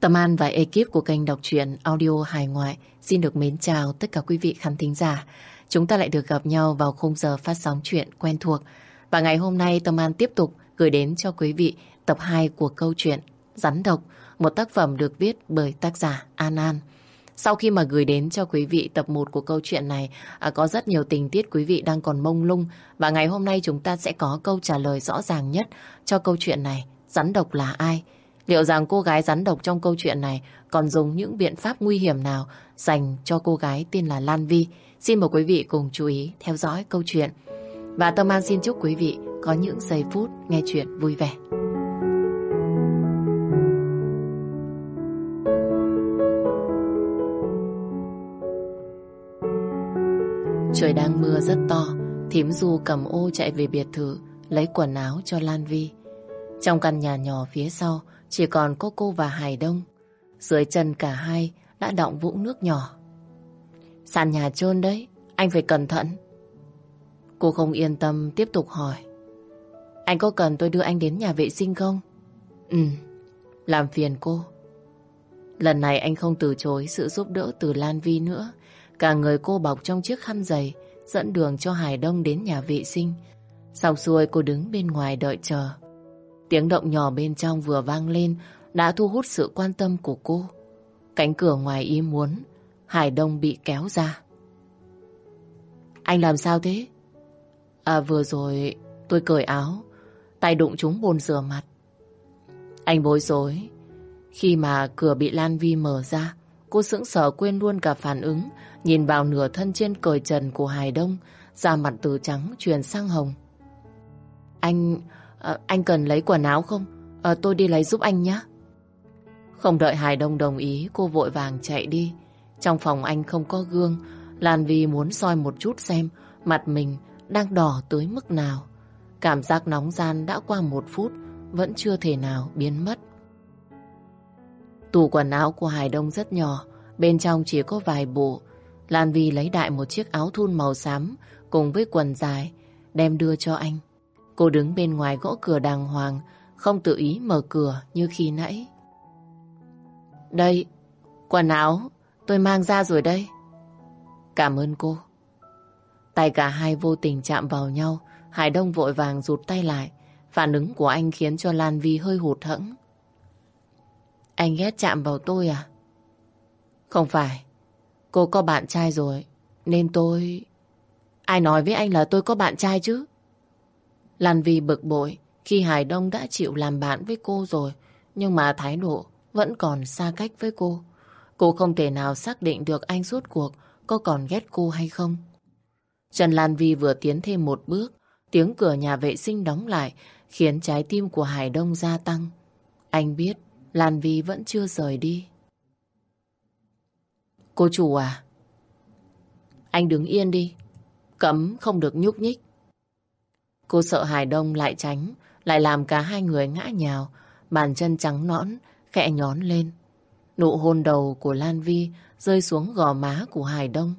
Tâm An và ekip của kênh đọc truyện audio hài ngoại xin được mến chào tất cả quý vị khán thính giả. Chúng ta lại được gặp nhau vào khung giờ phát sóng chuyện quen thuộc. Và ngày hôm nay Tâm An tiếp tục gửi đến cho quý vị tập 2 của câu chuyện Rắn Độc, một tác phẩm được viết bởi tác giả An An. Sau khi mà gửi đến cho quý vị tập 1 của câu chuyện này, à, có rất nhiều tình tiết quý vị đang còn mông lung và ngày hôm nay chúng ta sẽ có câu trả lời rõ ràng nhất cho câu chuyện này. Rắn độc là ai? Liệu rằng cô gái rắn độc trong câu chuyện này còn dùng những biện pháp nguy hiểm nào dành cho cô gái tên là Lan Vi? Xin mời quý vị cùng chú ý theo dõi câu chuyện. Và Tâm An xin chúc quý vị có những giây phút nghe chuyện vui vẻ. Trời đang mưa rất to, thím Du cầm ô chạy về biệt thự, lấy quần áo cho Lan Vi. Trong căn nhà nhỏ phía sau, chỉ còn có cô và Hải Đông. Dưới chân cả hai đã đọng vũng nước nhỏ. Sàn nhà trơn đấy, anh phải cẩn thận. Cô không yên tâm tiếp tục hỏi. Anh có cần tôi đưa anh đến nhà vệ sinh không? Ừ, làm phiền cô. Lần này anh không từ chối sự giúp đỡ từ Lan Vi nữa. Cả người cô bọc trong chiếc khăn giày, dẫn đường cho Hải Đông đến nhà vệ sinh. Sau xuôi cô đứng bên ngoài đợi chờ. Tiếng động nhỏ bên trong vừa vang lên đã thu hút sự quan tâm của cô. Cánh cửa ngoài ý muốn, Hải Đông bị kéo ra. Anh làm sao thế? À vừa rồi tôi cởi áo, tay đụng trúng bồn rửa mặt. Anh bối rối. Khi mà cửa bị Lan Vi mở ra, cô sững sờ quên luôn cả phản ứng, nhìn vào nửa thân trên cởi trần của Hải Đông, da mặt từ trắng chuyển sang hồng. Anh... À, anh cần lấy quần áo không? À, tôi đi lấy giúp anh nhé. Không đợi Hải Đông đồng ý, cô vội vàng chạy đi. Trong phòng anh không có gương, Lan Vi muốn soi một chút xem mặt mình đang đỏ tới mức nào. Cảm giác nóng gian đã qua một phút, vẫn chưa thể nào biến mất. Tủ quần áo của Hải Đông rất nhỏ, bên trong chỉ có vài bộ. Lan Vi lấy đại một chiếc áo thun màu xám cùng với quần dài, đem đưa cho anh. Cô đứng bên ngoài gõ cửa đàng hoàng, không tự ý mở cửa như khi nãy. Đây, quần áo, tôi mang ra rồi đây. Cảm ơn cô. Tay cả hai vô tình chạm vào nhau, Hải Đông vội vàng rụt tay lại. Phản ứng của anh khiến cho Lan Vi hơi hụt hẫng. Anh ghét chạm vào tôi à? Không phải. Cô có bạn trai rồi, nên tôi... Ai nói với anh là tôi có bạn trai chứ? Lan Vi bực bội khi Hải Đông đã chịu làm bạn với cô rồi, nhưng mà thái độ vẫn còn xa cách với cô. Cô không thể nào xác định được anh suốt cuộc có còn ghét cô hay không. Trần Lan Vi vừa tiến thêm một bước, tiếng cửa nhà vệ sinh đóng lại khiến trái tim của Hải Đông gia tăng. Anh biết Lan Vi vẫn chưa rời đi. Cô chủ à? Anh đứng yên đi. Cấm không được nhúc nhích. Cô sợ Hải Đông lại tránh, lại làm cả hai người ngã nhào, bàn chân trắng nõn, khẽ nhón lên. Nụ hôn đầu của Lan Vi rơi xuống gò má của Hải Đông.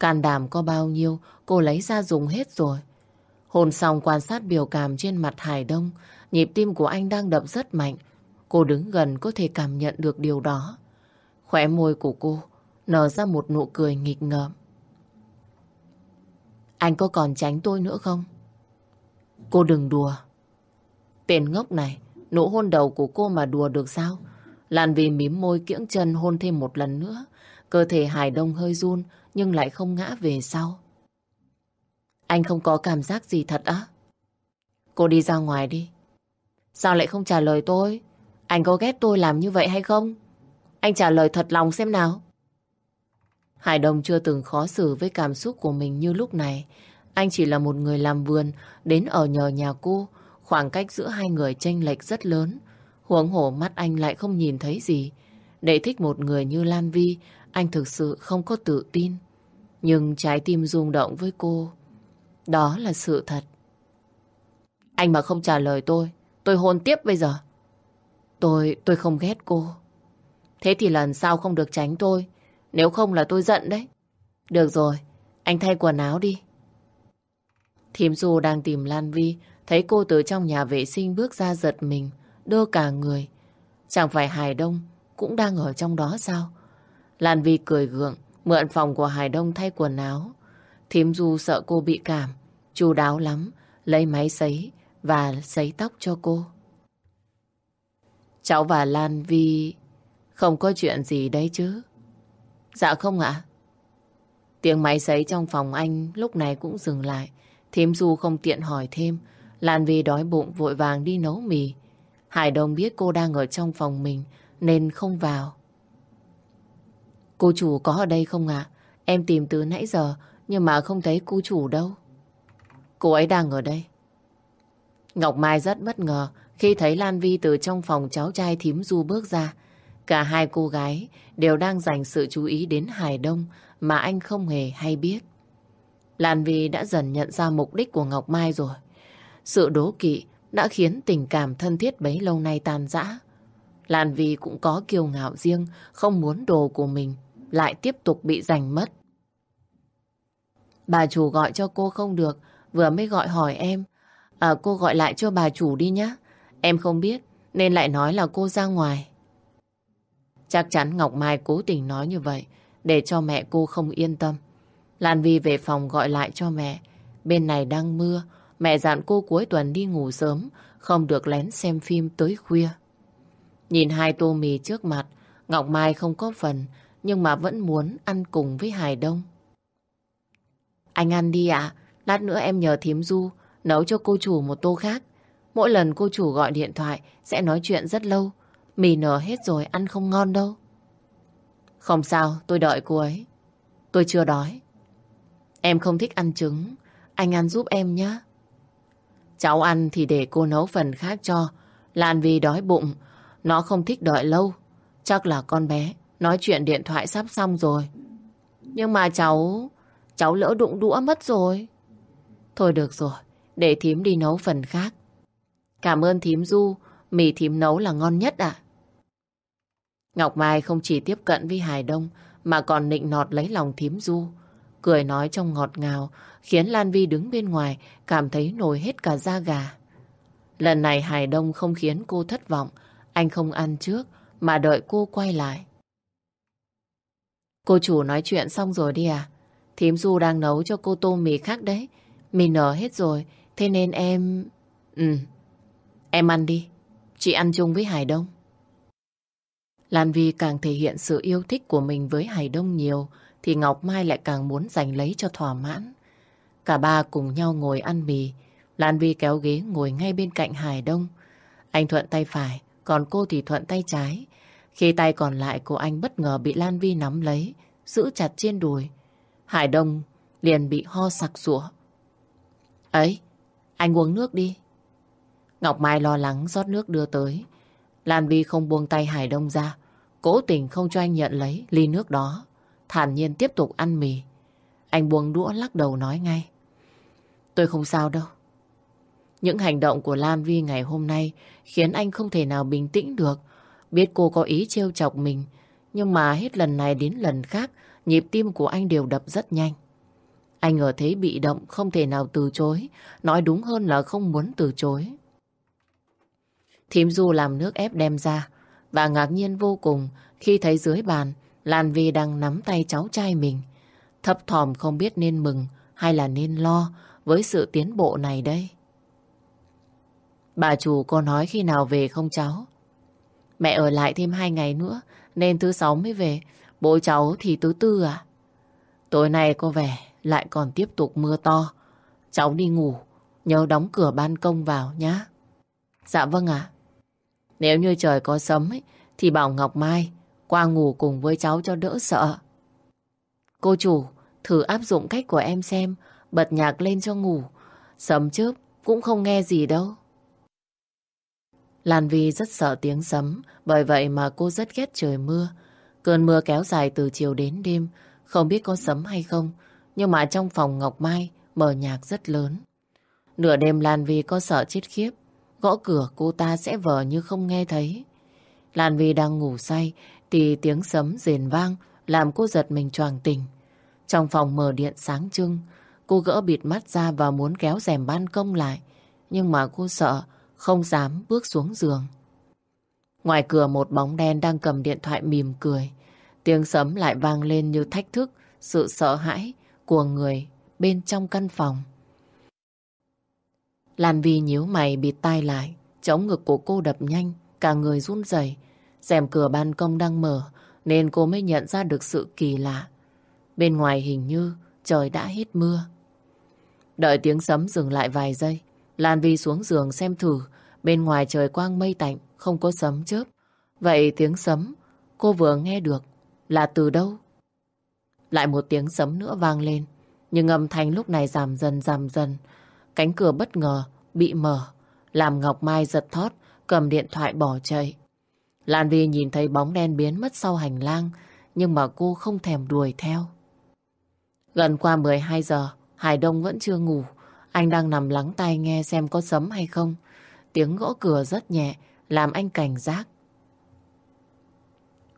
Can đảm có bao nhiêu, cô lấy ra dùng hết rồi. Hôn xong quan sát biểu cảm trên mặt Hải Đông, nhịp tim của anh đang đập rất mạnh. Cô đứng gần có thể cảm nhận được điều đó. Khỏe môi của cô nở ra một nụ cười nghịch ngợm. Anh có còn tránh tôi nữa không? Cô đừng đùa. Tên ngốc này, nụ hôn đầu của cô mà đùa được sao? Lan vì mím môi kiễng chân hôn thêm một lần nữa. Cơ thể Hải Đông hơi run nhưng lại không ngã về sau. Anh không có cảm giác gì thật á? Cô đi ra ngoài đi. Sao lại không trả lời tôi? Anh có ghét tôi làm như vậy hay không? Anh trả lời thật lòng xem nào. Hải Đông chưa từng khó xử với cảm xúc của mình như lúc này. Anh chỉ là một người làm vườn, đến ở nhờ nhà cô. Khoảng cách giữa hai người chênh lệch rất lớn. Huống hổ mắt anh lại không nhìn thấy gì. Để thích một người như Lan Vi, anh thực sự không có tự tin. Nhưng trái tim rung động với cô. Đó là sự thật. Anh mà không trả lời tôi, tôi hôn tiếp bây giờ. Tôi, tôi không ghét cô. Thế thì lần sau không được tránh tôi. Nếu không là tôi giận đấy. Được rồi, anh thay quần áo đi. Thím Du đang tìm Lan Vi, thấy cô từ trong nhà vệ sinh bước ra giật mình, đưa cả người. Chẳng phải Hải Đông cũng đang ở trong đó sao? Lan Vi cười gượng, mượn phòng của Hải Đông thay quần áo. Thím Du sợ cô bị cảm, chu đáo lắm, lấy máy sấy và sấy tóc cho cô. Cháu và Lan Vi không có chuyện gì đấy chứ? Dạ không ạ. Tiếng máy sấy trong phòng anh lúc này cũng dừng lại. Thiếm Du không tiện hỏi thêm. Lan Vi đói bụng vội vàng đi nấu mì. Hải Đông biết cô đang ở trong phòng mình, nên không vào. Cô chủ có ở đây không ạ? Em tìm từ nãy giờ, nhưng mà không thấy cô chủ đâu. Cô ấy đang ở đây. Ngọc Mai rất bất ngờ khi thấy Lan Vi từ trong phòng cháu trai thím Du bước ra. Cả hai cô gái đều đang dành sự chú ý đến Hải Đông mà anh không hề hay biết. Lan Vi đã dần nhận ra mục đích của Ngọc Mai rồi. Sự đố kỵ đã khiến tình cảm thân thiết bấy lâu nay tan rã. Lan Vi cũng có kiêu ngạo riêng, không muốn đồ của mình lại tiếp tục bị giành mất. Bà chủ gọi cho cô không được, vừa mới gọi hỏi em. À, cô gọi lại cho bà chủ đi nhé. Em không biết, nên lại nói là cô ra ngoài. Chắc chắn Ngọc Mai cố tình nói như vậy, để cho mẹ cô không yên tâm. Lan Vi về phòng gọi lại cho mẹ. Bên này đang mưa, mẹ dặn cô cuối tuần đi ngủ sớm, không được lén xem phim tới khuya. Nhìn hai tô mì trước mặt, Ngọc Mai không có phần, nhưng mà vẫn muốn ăn cùng với Hải Đông. Anh ăn đi ạ, lát nữa em nhờ thím Du nấu cho cô chủ một tô khác. Mỗi lần cô chủ gọi điện thoại sẽ nói chuyện rất lâu. Mì nở hết rồi, ăn không ngon đâu. Không sao, tôi đợi cô ấy. Tôi chưa đói. Em không thích ăn trứng, anh ăn giúp em nhé. Cháu ăn thì để cô nấu phần khác cho. Lan vì đói bụng, nó không thích đợi lâu. Chắc là con bé nói chuyện điện thoại sắp xong rồi. Nhưng mà cháu, cháu lỡ đụng đũa mất rồi. Thôi được rồi, để thím đi nấu phần khác. Cảm ơn thím Du, mì thím nấu là ngon nhất ạ. Ngọc Mai không chỉ tiếp cận với Hải Đông mà còn nịnh nọt lấy lòng thím Du. Cười nói trong ngọt ngào khiến Lan Vi đứng bên ngoài cảm thấy nổi hết cả da gà. Lần này Hải Đông không khiến cô thất vọng. Anh không ăn trước mà đợi cô quay lại. Cô chủ nói chuyện xong rồi đi à? Thím Du đang nấu cho cô tô mì khác đấy. Mì nở hết rồi, thế nên em... Ừ, em ăn đi. Chị ăn chung với Hải Đông. Lan Vi càng thể hiện sự yêu thích của mình với Hải Đông nhiều, thì Ngọc Mai lại càng muốn giành lấy cho thỏa mãn. Cả ba cùng nhau ngồi ăn mì. Lan Vi kéo ghế ngồi ngay bên cạnh Hải Đông. Anh thuận tay phải, còn cô thì thuận tay trái. Khi tay còn lại của anh bất ngờ bị Lan Vi nắm lấy, giữ chặt trên đùi. Hải Đông liền bị ho sặc sủa. Ấy, anh uống nước đi. Ngọc Mai lo lắng rót nước đưa tới. Lan Vi không buông tay Hải Đông ra, cố tình không cho anh nhận lấy ly nước đó. Thản nhiên tiếp tục ăn mì. Anh buông đũa lắc đầu nói ngay. Tôi không sao đâu. Những hành động của Lan Vi ngày hôm nay khiến anh không thể nào bình tĩnh được. Biết cô có ý trêu chọc mình, nhưng mà hết lần này đến lần khác, nhịp tim của anh đều đập rất nhanh. Anh ở thế bị động, không thể nào từ chối, nói đúng hơn là không muốn từ chối. Thím Du làm nước ép đem ra, và ngạc nhiên vô cùng khi thấy dưới bàn Lan Vi đang nắm tay cháu trai mình. Thấp thòm không biết nên mừng hay là nên lo với sự tiến bộ này đây. Bà chủ có nói khi nào về không cháu? Mẹ ở lại thêm hai ngày nữa nên thứ sáu mới về. Bố cháu thì thứ tư à? Tối nay có vẻ lại còn tiếp tục mưa to. Cháu đi ngủ, nhớ đóng cửa ban công vào nhá. Dạ vâng ạ. Nếu như trời có sấm ấy, thì bảo Ngọc Mai qua ngủ cùng với cháu cho đỡ sợ. Cô chủ, thử áp dụng cách của em xem, bật nhạc lên cho ngủ. Sấm chớp cũng không nghe gì đâu. Lan Vi rất sợ tiếng sấm, bởi vậy mà cô rất ghét trời mưa. Cơn mưa kéo dài từ chiều đến đêm, không biết có sấm hay không, nhưng mà trong phòng Ngọc Mai mở nhạc rất lớn. Nửa đêm Lan Vi có sợ chết khiếp, gõ cửa cô ta sẽ vờ như không nghe thấy. Lan Vi đang ngủ say thì tiếng sấm rền vang làm cô giật mình choàng tỉnh. Trong phòng mở điện sáng trưng, cô gỡ bịt mắt ra và muốn kéo rèm ban công lại. Nhưng mà cô sợ, không dám bước xuống giường. Ngoài cửa một bóng đen đang cầm điện thoại mỉm cười. Tiếng sấm lại vang lên như thách thức sự sợ hãi của người bên trong căn phòng. Lan Vi nhíu mày bịt tai lại, chống ngực của cô đập nhanh, cả người run rẩy rèm cửa ban công đang mở, nên cô mới nhận ra được sự kỳ lạ. Bên ngoài hình như trời đã hết mưa. Đợi tiếng sấm dừng lại vài giây, Lan Vi xuống giường xem thử, bên ngoài trời quang mây tạnh, không có sấm chớp. Vậy tiếng sấm cô vừa nghe được là từ đâu? Lại một tiếng sấm nữa vang lên, nhưng âm thanh lúc này giảm dần giảm dần. Cánh cửa bất ngờ bị mở, làm Ngọc Mai giật thót, cầm điện thoại bỏ chạy. Lan Vi nhìn thấy bóng đen biến mất sau hành lang, nhưng mà cô không thèm đuổi theo. Gần qua 12 giờ, Hải Đông vẫn chưa ngủ. Anh đang nằm lắng tai nghe xem có sấm hay không. Tiếng gõ cửa rất nhẹ, làm anh cảnh giác.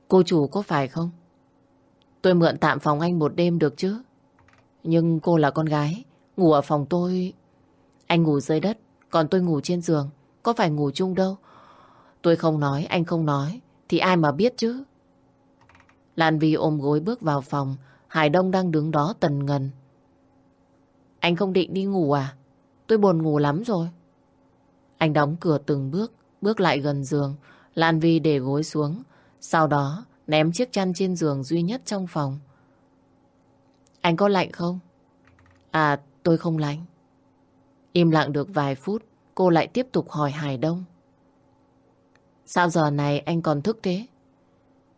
Cô chủ có phải không? Tôi mượn tạm phòng anh một đêm được chứ? Nhưng cô là con gái, ngủ ở phòng tôi... Anh ngủ dưới đất, còn tôi ngủ trên giường. Có phải ngủ chung đâu. Tôi không nói, anh không nói. Thì ai mà biết chứ? Lan Vi ôm gối bước vào phòng. Hải Đông đang đứng đó tần ngần. Anh không định đi ngủ à? Tôi buồn ngủ lắm rồi. Anh đóng cửa từng bước, bước lại gần giường. Lan Vi để gối xuống. Sau đó ném chiếc chăn trên giường duy nhất trong phòng. Anh có lạnh không? À, tôi không lạnh. Im lặng được vài phút, cô lại tiếp tục hỏi Hải Đông. Sao giờ này anh còn thức thế?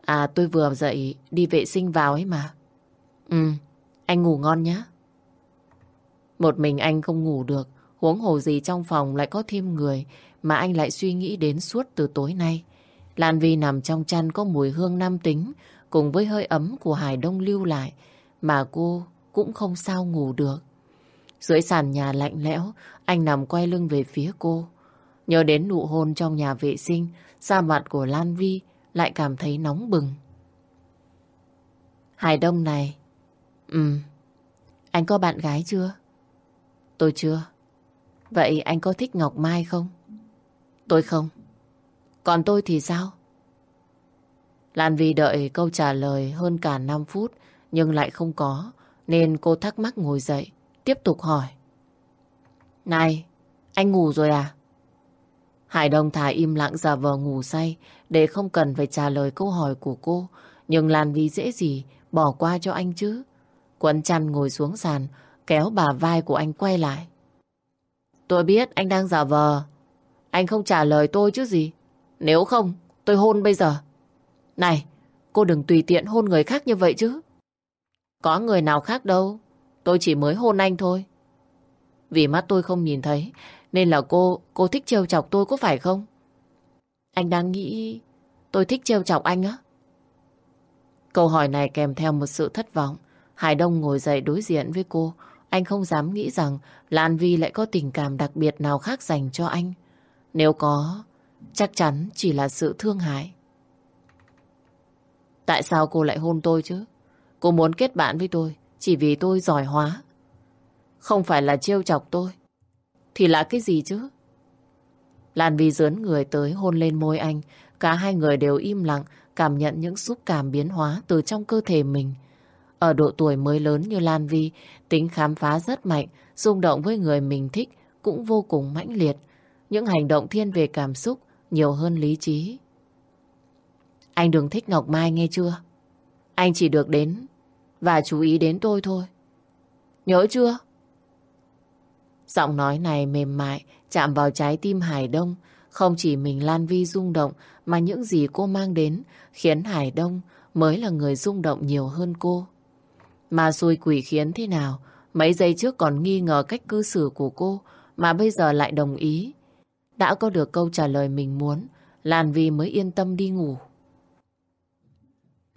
À, tôi vừa dậy đi vệ sinh vào ấy mà. Ừ, anh ngủ ngon nhé. Một mình anh không ngủ được, huống hồ gì trong phòng lại có thêm người mà anh lại suy nghĩ đến suốt từ tối nay. Lan Vi nằm trong chăn có mùi hương nam tính cùng với hơi ấm của Hải Đông lưu lại mà cô cũng không sao ngủ được. Dưới sàn nhà lạnh lẽo, anh nằm quay lưng về phía cô. Nhớ đến nụ hôn trong nhà vệ sinh, da mặt của Lan Vi lại cảm thấy nóng bừng. Hải Đông này, Ừ, anh có bạn gái chưa? Tôi chưa. Vậy anh có thích Ngọc Mai không? Tôi không. Còn tôi thì sao? Lan Vi đợi câu trả lời hơn cả 5 phút nhưng lại không có nên cô thắc mắc ngồi dậy tiếp tục hỏi. Này, anh ngủ rồi à? Hải Đông thà im lặng giả vờ ngủ say để không cần phải trả lời câu hỏi của cô nhưng Lan vì dễ gì bỏ qua cho anh chứ. Quấn chăn ngồi xuống sàn kéo bà vai của anh quay lại. Tôi biết anh đang giả vờ. Anh không trả lời tôi chứ gì. Nếu không, tôi hôn bây giờ. Này, cô đừng tùy tiện hôn người khác như vậy chứ. Có người nào khác đâu. Tôi chỉ mới hôn anh thôi. Vì mắt tôi không nhìn thấy, nên là cô, cô thích trêu chọc tôi có phải không? Anh đang nghĩ tôi thích trêu chọc anh á? Câu hỏi này kèm theo một sự thất vọng. Hải Đông ngồi dậy đối diện với cô. Anh không dám nghĩ rằng Lan Vi lại có tình cảm đặc biệt nào khác dành cho anh. Nếu có, chắc chắn chỉ là sự thương hại. Tại sao cô lại hôn tôi chứ? Cô muốn kết bạn với tôi chỉ vì tôi giỏi hóa. Không phải là trêu chọc tôi. Thì là cái gì chứ? Lan Vi dướn người tới hôn lên môi anh. Cả hai người đều im lặng cảm nhận những xúc cảm biến hóa từ trong cơ thể mình. Ở độ tuổi mới lớn như Lan Vi, tính khám phá rất mạnh, rung động với người mình thích cũng vô cùng mãnh liệt. Những hành động thiên về cảm xúc nhiều hơn lý trí. Anh đừng thích Ngọc Mai nghe chưa? Anh chỉ được đến và chú ý đến tôi thôi. Nhớ chưa? Giọng nói này mềm mại, chạm vào trái tim Hải Đông. Không chỉ mình Lan Vi rung động, mà những gì cô mang đến khiến Hải Đông mới là người rung động nhiều hơn cô. Mà xui quỷ khiến thế nào, mấy giây trước còn nghi ngờ cách cư xử của cô, mà bây giờ lại đồng ý. Đã có được câu trả lời mình muốn, Lan Vi mới yên tâm đi ngủ.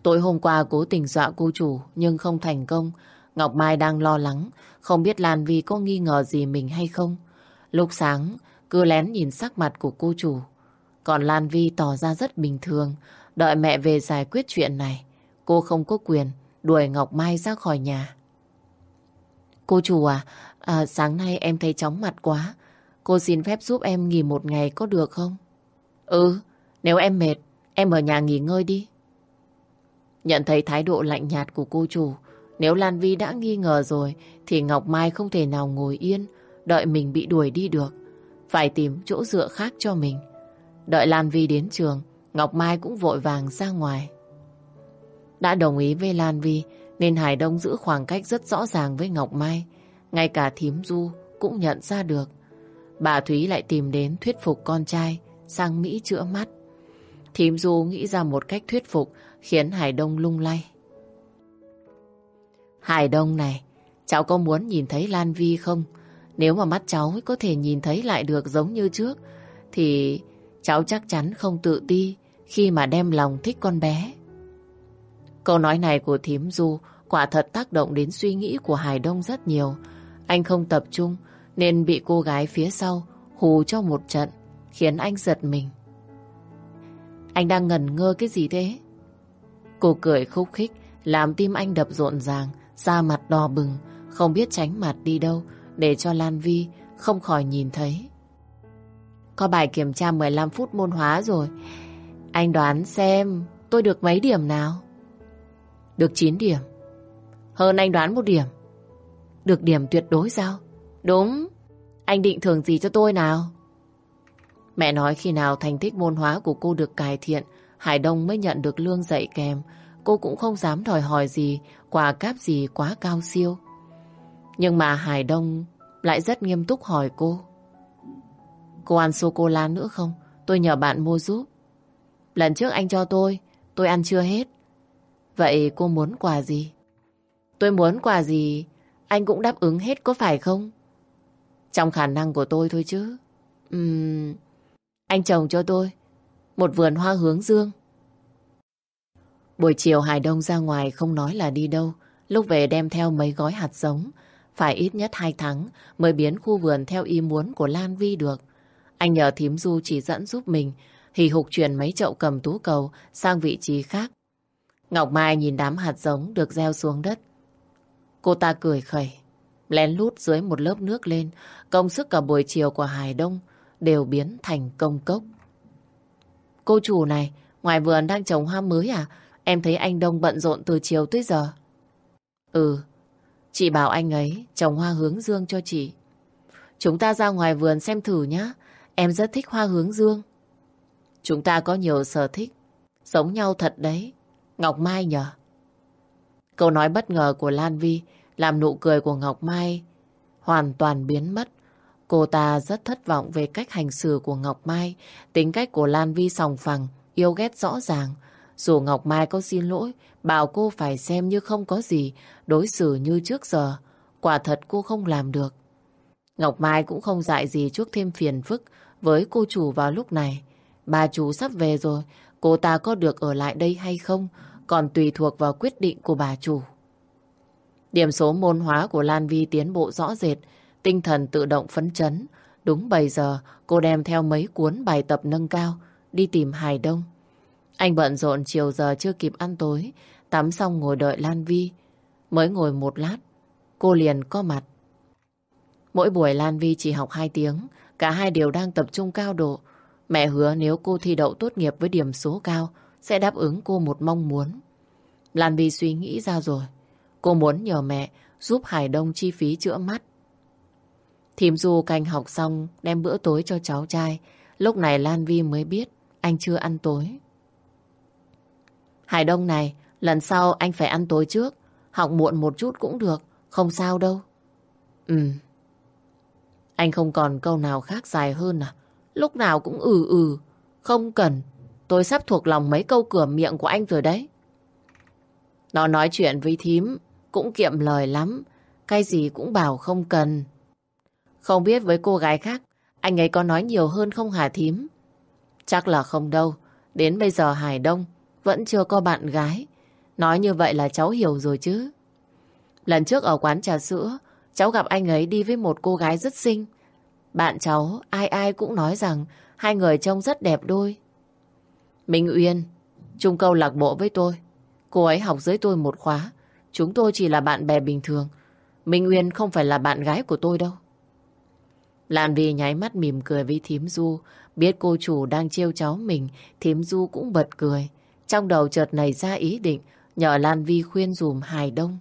Tối hôm qua cố tình dọa cô chủ nhưng không thành công. Ngọc Mai đang lo lắng, không biết Lan Vi có nghi ngờ gì mình hay không. Lúc sáng, cứ lén nhìn sắc mặt của cô chủ. Còn Lan Vi tỏ ra rất bình thường, đợi mẹ về giải quyết chuyện này. Cô không có quyền đuổi Ngọc Mai ra khỏi nhà. Cô chủ à, à, sáng nay em thấy chóng mặt quá. Cô xin phép giúp em nghỉ một ngày có được không? Ừ, Nếu em mệt, em ở nhà nghỉ ngơi đi. Nhận thấy thái độ lạnh nhạt của cô chủ, nếu Lan Vi đã nghi ngờ rồi thì Ngọc Mai không thể nào ngồi yên, đợi mình bị đuổi đi được. Phải tìm chỗ dựa khác cho mình. Đợi Lan Vi đến trường, Ngọc Mai cũng vội vàng ra ngoài. Đã đồng ý với Lan Vi nên Hải Đông giữ khoảng cách rất rõ ràng với Ngọc Mai. Ngay cả thím Du cũng nhận ra được. Bà Thúy lại tìm đến thuyết phục con trai sang Mỹ chữa mắt. Thím Du nghĩ ra một cách thuyết phục khiến Hải Đông lung lay. Hải Đông này, cháu có muốn nhìn thấy Lan Vi không? Nếu mà mắt cháu có thể nhìn thấy lại được giống như trước, thì cháu chắc chắn không tự ti khi mà đem lòng thích con bé. Câu nói này của thím Du quả thật tác động đến suy nghĩ của Hải Đông rất nhiều. Anh không tập trung nên bị cô gái phía sau hù cho một trận, khiến anh giật mình. Anh đang ngẩn ngơ cái gì thế? Cô cười khúc khích, làm tim anh đập rộn ràng, da mặt đỏ bừng, không biết tránh mặt đi đâu để cho Lan Vi không khỏi nhìn thấy. Có bài kiểm tra 15 phút môn hóa rồi. Anh đoán xem tôi được mấy điểm nào? Được 9 điểm. Hơn anh đoán một điểm. Được điểm tuyệt đối sao? Đúng. Anh định thưởng gì cho tôi nào? Mẹ nói khi nào thành tích môn hóa của cô được cải thiện, Hải Đông mới nhận được lương dạy kèm. Cô cũng không dám đòi hỏi gì, quà cáp gì quá cao siêu. Nhưng mà Hải Đông lại rất nghiêm túc hỏi cô. Cô ăn sô-cô-la nữa không? Tôi nhờ bạn mua giúp. Lần trước anh cho tôi, tôi ăn chưa hết. Vậy cô muốn quà gì? Tôi muốn quà gì, anh cũng đáp ứng hết có phải không? Trong khả năng của tôi thôi chứ. Uhm, anh chồng cho tôi một vườn hoa hướng dương. Buổi chiều Hải Đông ra ngoài không nói là đi đâu. Lúc về đem theo mấy gói hạt giống. Phải ít nhất hai tháng mới biến khu vườn theo ý muốn của Lan Vi được. Anh nhờ thím Du chỉ dẫn giúp mình hì hục chuyển mấy chậu cầm tú cầu sang vị trí khác. Ngọc Mai nhìn đám hạt giống được gieo xuống đất. Cô ta cười khẩy, lén lút dưới một lớp nước lên, công sức cả buổi chiều của Hải Đông đều biến thành công cốc. Cô chủ này, ngoài vườn đang trồng hoa mới à? Em thấy anh Đông bận rộn từ chiều tới giờ. Ừ, chị bảo anh ấy trồng hoa hướng dương cho chị. Chúng ta ra ngoài vườn xem thử nhé. Em rất thích hoa hướng dương. Chúng ta có nhiều sở thích. Giống nhau thật đấy. Ngọc Mai nhờ. Câu nói bất ngờ của Lan Vi làm nụ cười của Ngọc Mai hoàn toàn biến mất. Cô ta rất thất vọng về cách hành xử của Ngọc Mai, tính cách của Lan Vi sòng phẳng, yêu ghét rõ ràng. Dù Ngọc Mai có xin lỗi, bảo cô phải xem như không có gì, đối xử như trước giờ. Quả thật cô không làm được. Ngọc Mai cũng không dạy gì chuốc thêm phiền phức với cô chủ vào lúc này. Bà chủ sắp về rồi, cô ta có được ở lại đây hay không, còn tùy thuộc vào quyết định của bà chủ. Điểm số môn hóa của Lan Vi tiến bộ rõ rệt, tinh thần tự động phấn chấn. Đúng 7 giờ, cô đem theo mấy cuốn bài tập nâng cao, đi tìm Hải Đông. Anh bận rộn chiều giờ chưa kịp ăn tối, tắm xong ngồi đợi Lan Vi. Mới ngồi một lát, cô liền có mặt. Mỗi buổi Lan Vi chỉ học 2 tiếng, cả hai đều đang tập trung cao độ. Mẹ hứa nếu cô thi đậu tốt nghiệp với điểm số cao, sẽ đáp ứng cô một mong muốn. Lan Vi suy nghĩ ra rồi. Cô muốn nhờ mẹ giúp Hải Đông chi phí chữa mắt. Thím Du canh học xong đem bữa tối cho cháu trai. Lúc này Lan Vi mới biết anh chưa ăn tối. Hải Đông này, lần sau anh phải ăn tối trước. Học muộn một chút cũng được, không sao đâu. Ừ. Anh không còn câu nào khác dài hơn à? Lúc nào cũng ừ ừ. Không cần. Tôi sắp thuộc lòng mấy câu cửa miệng của anh rồi đấy. Nó nói chuyện với thím cũng kiệm lời lắm. Cái gì cũng bảo không cần. Không biết với cô gái khác, anh ấy có nói nhiều hơn không hả thím? Chắc là không đâu. Đến bây giờ Hải Đông vẫn chưa có bạn gái. Nói như vậy là cháu hiểu rồi chứ. Lần trước ở quán trà sữa, cháu gặp anh ấy đi với một cô gái rất xinh. Bạn cháu, ai ai cũng nói rằng hai người trông rất đẹp đôi. Minh Uyên, chung câu lạc bộ với tôi. Cô ấy học dưới tôi một khóa. Chúng tôi chỉ là bạn bè bình thường. Minh Uyên không phải là bạn gái của tôi đâu. Lan vì nháy mắt mỉm cười với thím Du. Biết cô chủ đang trêu cháu mình, thím Du cũng bật cười. Trong đầu chợt nảy ra ý định nhờ Lan Vi khuyên dùm Hải Đông.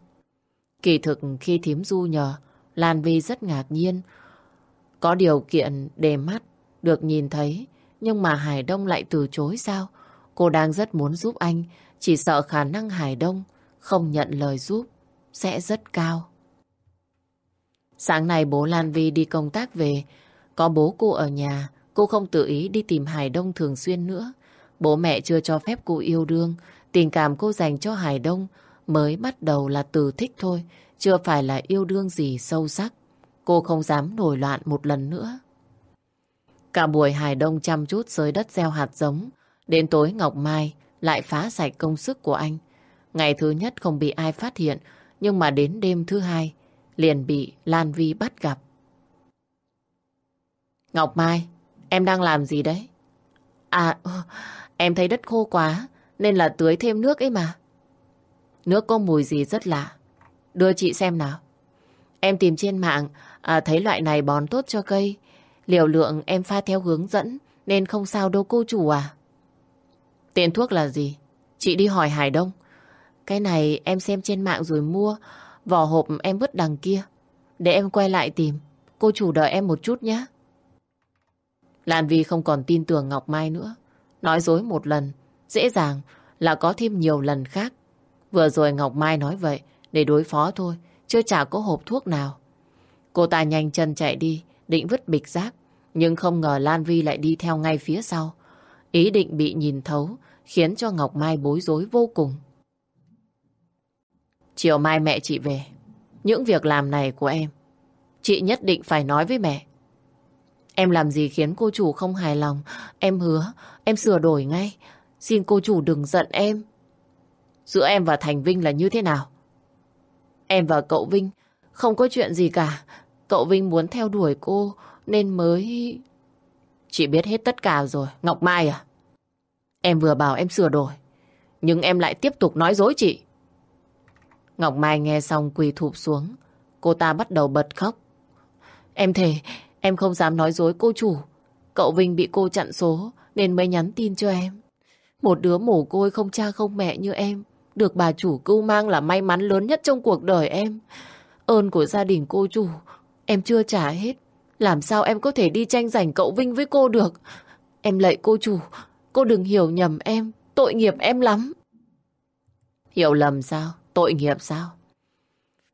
Kỳ thực khi thím Du nhờ, Lan Vi rất ngạc nhiên. Có điều kiện đề mắt, được nhìn thấy, nhưng mà Hải Đông lại từ chối sao? Cô đang rất muốn giúp anh, chỉ sợ khả năng Hải Đông không nhận lời giúp sẽ rất cao. Sáng nay bố Lan Vi đi công tác về, có bố cô ở nhà, cô không tự ý đi tìm Hải Đông thường xuyên nữa. Bố mẹ chưa cho phép cô yêu đương, tình cảm cô dành cho Hải Đông mới bắt đầu là từ thích thôi, chưa phải là yêu đương gì sâu sắc. Cô không dám nổi loạn một lần nữa. Cả buổi Hải Đông chăm chút dưới đất gieo hạt giống, đến tối Ngọc Mai lại phá sạch công sức của anh. Ngày thứ nhất không bị ai phát hiện, nhưng mà đến đêm thứ hai, liền bị Lan Vi bắt gặp. Ngọc Mai, em đang làm gì đấy? À, em thấy đất khô quá, nên là tưới thêm nước ấy mà. Nước có mùi gì rất lạ. Đưa chị xem nào. Em tìm trên mạng, à, thấy loại này bón tốt cho cây. Liều lượng em pha theo hướng dẫn, nên không sao đâu cô chủ à. Tiền thuốc là gì? Chị đi hỏi Hải Đông. Cái này em xem trên mạng rồi mua, vỏ hộp em vứt đằng kia. Để em quay lại tìm. Cô chủ đợi em một chút nhé. Lan Vi không còn tin tưởng Ngọc Mai nữa. Nói dối một lần, dễ dàng là có thêm nhiều lần khác. Vừa rồi Ngọc Mai nói vậy để đối phó thôi, chưa chả có hộp thuốc nào. Cô ta nhanh chân chạy đi, định vứt bịch rác, nhưng không ngờ Lan Vi lại đi theo ngay phía sau. Ý định bị nhìn thấu, khiến cho Ngọc Mai bối rối vô cùng. Chiều mai mẹ chị về, những việc làm này của em, chị nhất định phải nói với mẹ. Em làm gì khiến cô chủ không hài lòng, em hứa, em sửa đổi ngay. Xin cô chủ đừng giận em. Giữa em và Thành Vinh là như thế nào? Em và cậu Vinh không có chuyện gì cả. Cậu Vinh muốn theo đuổi cô nên mới... Chị biết hết tất cả rồi. Ngọc Mai à? Em vừa bảo em sửa đổi. Nhưng em lại tiếp tục nói dối chị. Ngọc Mai nghe xong quỳ thụp xuống. Cô ta bắt đầu bật khóc. Em thề, em không dám nói dối cô chủ. Cậu Vinh bị cô chặn số nên mới nhắn tin cho em. Một đứa mồ côi không cha không mẹ như em được bà chủ cưu mang là may mắn lớn nhất trong cuộc đời em. Ơn của gia đình cô chủ, em chưa trả hết. Làm sao em có thể đi tranh giành cậu Vinh với cô được? Em lạy cô chủ, cô đừng hiểu nhầm em, tội nghiệp em lắm. Hiểu lầm sao? Tội nghiệp sao?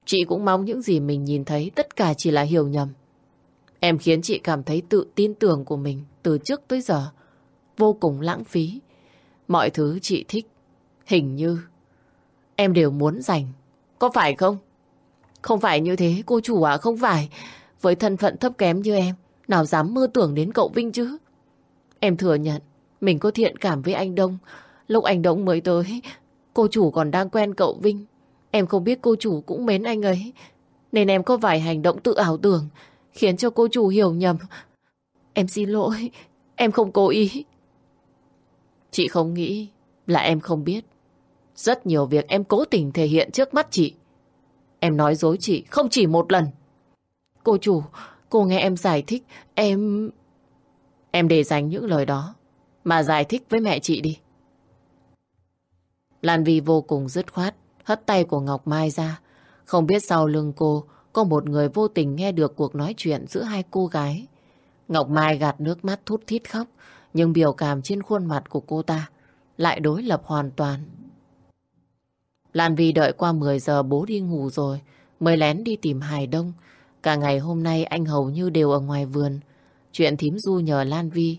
Chị cũng mong những gì mình nhìn thấy tất cả chỉ là hiểu nhầm. Em khiến chị cảm thấy tự tin tưởng của mình từ trước tới giờ. Vô cùng lãng phí. Mọi thứ chị thích, hình như em đều muốn dành. Có phải không? Không phải như thế, cô chủ à, không phải. Với thân phận thấp kém như em, nào dám mơ tưởng đến cậu Vinh chứ? Em thừa nhận, mình có thiện cảm với anh Đông. Lúc anh Đông mới tới, cô chủ còn đang quen cậu Vinh. Em không biết cô chủ cũng mến anh ấy. Nên em có vài hành động tự ảo tưởng, khiến cho cô chủ hiểu nhầm. Em xin lỗi, em không cố ý. Chị không nghĩ là em không biết. Rất nhiều việc em cố tình thể hiện trước mắt chị. Em nói dối chị không chỉ một lần. Cô chủ, cô nghe em giải thích, em... Em để dành những lời đó, mà giải thích với mẹ chị đi. Lan Vi vô cùng dứt khoát, hất tay của Ngọc Mai ra. Không biết sau lưng cô có một người vô tình nghe được cuộc nói chuyện giữa hai cô gái. Ngọc Mai gạt nước mắt thút thít khóc, nhưng biểu cảm trên khuôn mặt của cô ta lại đối lập hoàn toàn. Lan Vi đợi qua 10 giờ bố đi ngủ rồi, mới lén đi tìm Hải Đông. Cả ngày hôm nay anh hầu như đều ở ngoài vườn. Chuyện thím Du nhờ Lan Vi,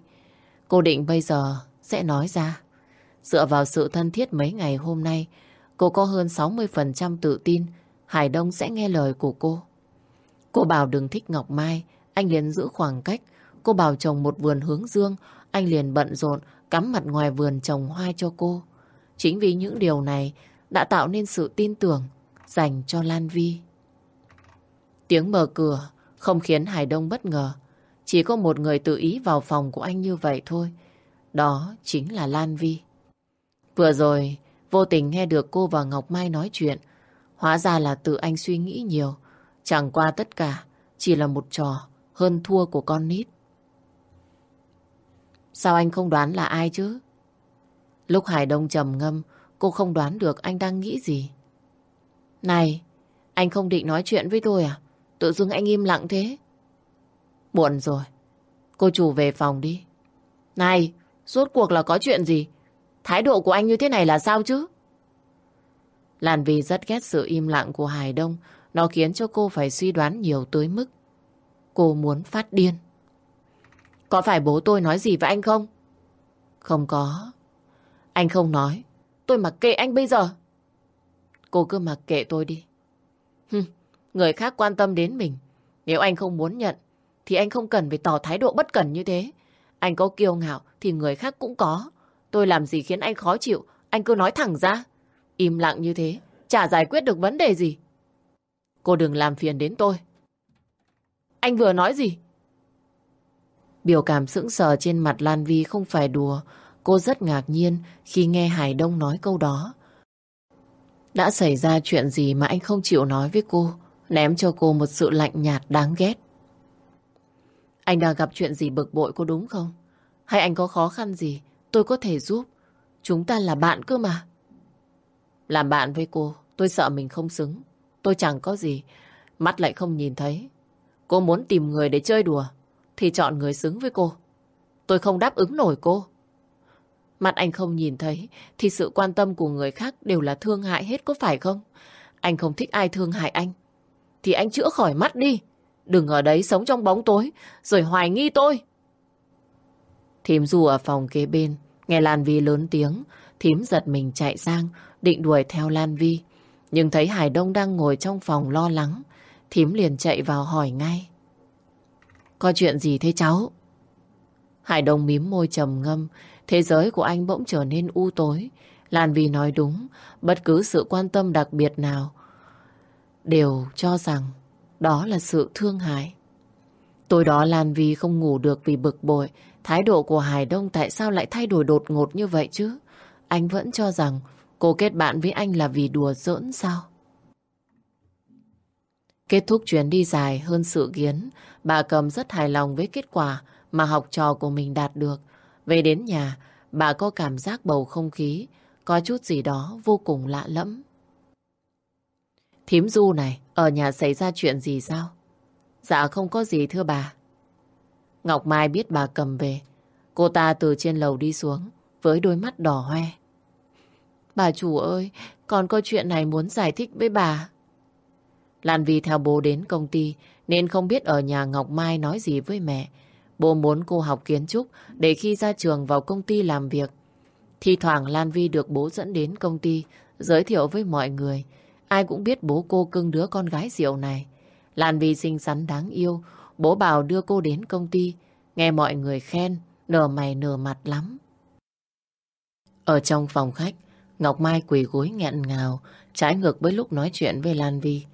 cô định bây giờ sẽ nói ra. Dựa vào sự thân thiết mấy ngày hôm nay, cô có hơn 60% tự tin Hải Đông sẽ nghe lời của cô. Cô bảo đừng thích Ngọc Mai, anh liền giữ khoảng cách. Cô bảo trồng một vườn hướng dương, anh liền bận rộn cắm mặt ngoài vườn trồng hoa cho cô. Chính vì những điều này đã tạo nên sự tin tưởng dành cho Lan Vi. Tiếng mở cửa không khiến Hải Đông bất ngờ. Chỉ có một người tự ý vào phòng của anh như vậy thôi. Đó chính là Lan Vi. Vừa rồi, vô tình nghe được cô và Ngọc Mai nói chuyện. Hóa ra là tự anh suy nghĩ nhiều. Chẳng qua tất cả chỉ là một trò hơn thua của con nít. Sao anh không đoán là ai chứ? Lúc Hải Đông trầm ngâm, cô không đoán được anh đang nghĩ gì. Này, anh không định nói chuyện với tôi à? Tự dưng anh im lặng thế. Muộn rồi. Cô chủ về phòng đi. Này, rốt cuộc là có chuyện gì? Thái độ của anh như thế này là sao chứ? Lan Vy rất ghét sự im lặng của Hải Đông. Nó khiến cho cô phải suy đoán nhiều tới mức. Cô muốn phát điên. Có phải bố tôi nói gì với anh không? Không có. Anh không nói. Tôi mặc kệ anh bây giờ. Cô cứ mặc kệ tôi đi. Hừm, người khác quan tâm đến mình. Nếu anh không muốn nhận, thì anh không cần phải tỏ thái độ bất cẩn như thế. Anh có kiêu ngạo thì người khác cũng có. Tôi làm gì khiến anh khó chịu, anh cứ nói thẳng ra. Im lặng như thế, chả giải quyết được vấn đề gì. Cô đừng làm phiền đến tôi. Anh vừa nói gì? Biểu cảm sững sờ trên mặt Lan Vi không phải đùa. Cô rất ngạc nhiên khi nghe Hải Đông nói câu đó. Đã xảy ra chuyện gì mà anh không chịu nói với cô, ném cho cô một sự lạnh nhạt đáng ghét. Anh đang gặp chuyện gì bực bội cô đúng không? Hay anh có khó khăn gì, tôi có thể giúp. Chúng ta là bạn cơ mà. Làm bạn với cô, tôi sợ mình không xứng. Tôi chẳng có gì, mắt lại không nhìn thấy. Cô muốn tìm người để chơi đùa, thì chọn người xứng với cô. Tôi không đáp ứng nổi cô. Mặt anh không nhìn thấy, thì sự quan tâm của người khác đều là thương hại hết có phải không? Anh không thích ai thương hại anh. Thì anh chữa khỏi mắt đi. Đừng ở đấy sống trong bóng tối, rồi hoài nghi tôi. Thím dù ở phòng kế bên, nghe Lan Vi lớn tiếng, thím giật mình chạy sang, định đuổi theo Lan Vi. Nhưng thấy Hải Đông đang ngồi trong phòng lo lắng, thím liền chạy vào hỏi ngay. Có chuyện gì thế cháu? Hải Đông mím môi trầm ngâm, thế giới của anh bỗng trở nên u tối. Lan Vi nói đúng, bất cứ sự quan tâm đặc biệt nào đều cho rằng đó là sự thương hại. Tối đó Lan Vi không ngủ được vì bực bội, thái độ của Hải Đông tại sao lại thay đổi đột ngột như vậy chứ? Anh vẫn cho rằng cô kết bạn với anh là vì đùa giỡn sao? Kết thúc chuyến đi dài hơn sự kiến, bà Cầm rất hài lòng với kết quả mà học trò của mình đạt được. Về đến nhà, bà có cảm giác bầu không khí, có chút gì đó vô cùng lạ lẫm. Thím Du này, ở nhà xảy ra chuyện gì sao? Dạ không có gì thưa bà. Ngọc Mai biết bà cầm về. Cô ta từ trên lầu đi xuống với đôi mắt đỏ hoe. Bà chủ ơi, còn có chuyện này muốn giải thích với bà. Lan Vi theo bố đến công ty nên không biết ở nhà Ngọc Mai nói gì với mẹ. Bố muốn cô học kiến trúc để khi ra trường vào công ty làm việc. Thì thoảng Lan Vi được bố dẫn đến công ty giới thiệu với mọi người. Ai cũng biết bố cô cưng đứa con gái diệu này. Lan Vi xinh xắn đáng yêu. Bố bảo đưa cô đến công ty. Nghe mọi người khen, nở mày nở mặt lắm. Ở trong phòng khách, Ngọc Mai quỳ gối nghẹn ngào, trái ngược với lúc nói chuyện với Lan Vi.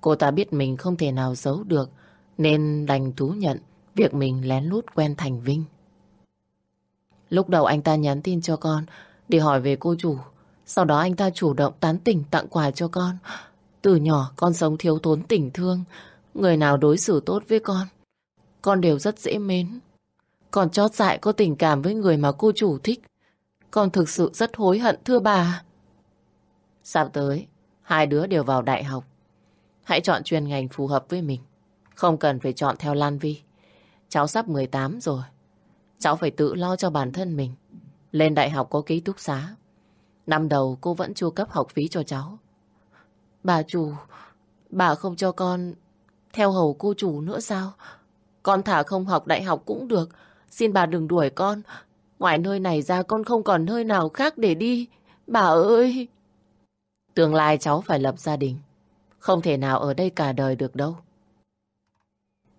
Cô ta biết mình không thể nào giấu được, nên đành thú nhận việc mình lén lút quen Thành Vinh. Lúc đầu anh ta nhắn tin cho con để hỏi về cô chủ. Sau đó anh ta chủ động tán tỉnh tặng quà cho con. Từ nhỏ con sống thiếu thốn tình thương. Người nào đối xử tốt với con, con đều rất dễ mến. Còn chót dại có tình cảm với người mà cô chủ thích. Con thực sự rất hối hận thưa bà. Sắp tới, hai đứa đều vào đại học. Hãy chọn chuyên ngành phù hợp với mình. Không cần phải chọn theo Lan Vi. Cháu sắp 18 rồi. Cháu phải tự lo cho bản thân mình. Lên đại học có ký túc xá. Năm đầu cô vẫn chu cấp học phí cho cháu. Bà chủ, bà không cho con theo hầu cô chủ nữa sao? Con thả không học đại học cũng được. Xin bà đừng đuổi con. Ngoài nơi này ra con không còn nơi nào khác để đi. Bà ơi! Tương lai cháu phải lập gia đình. Không thể nào ở đây cả đời được đâu.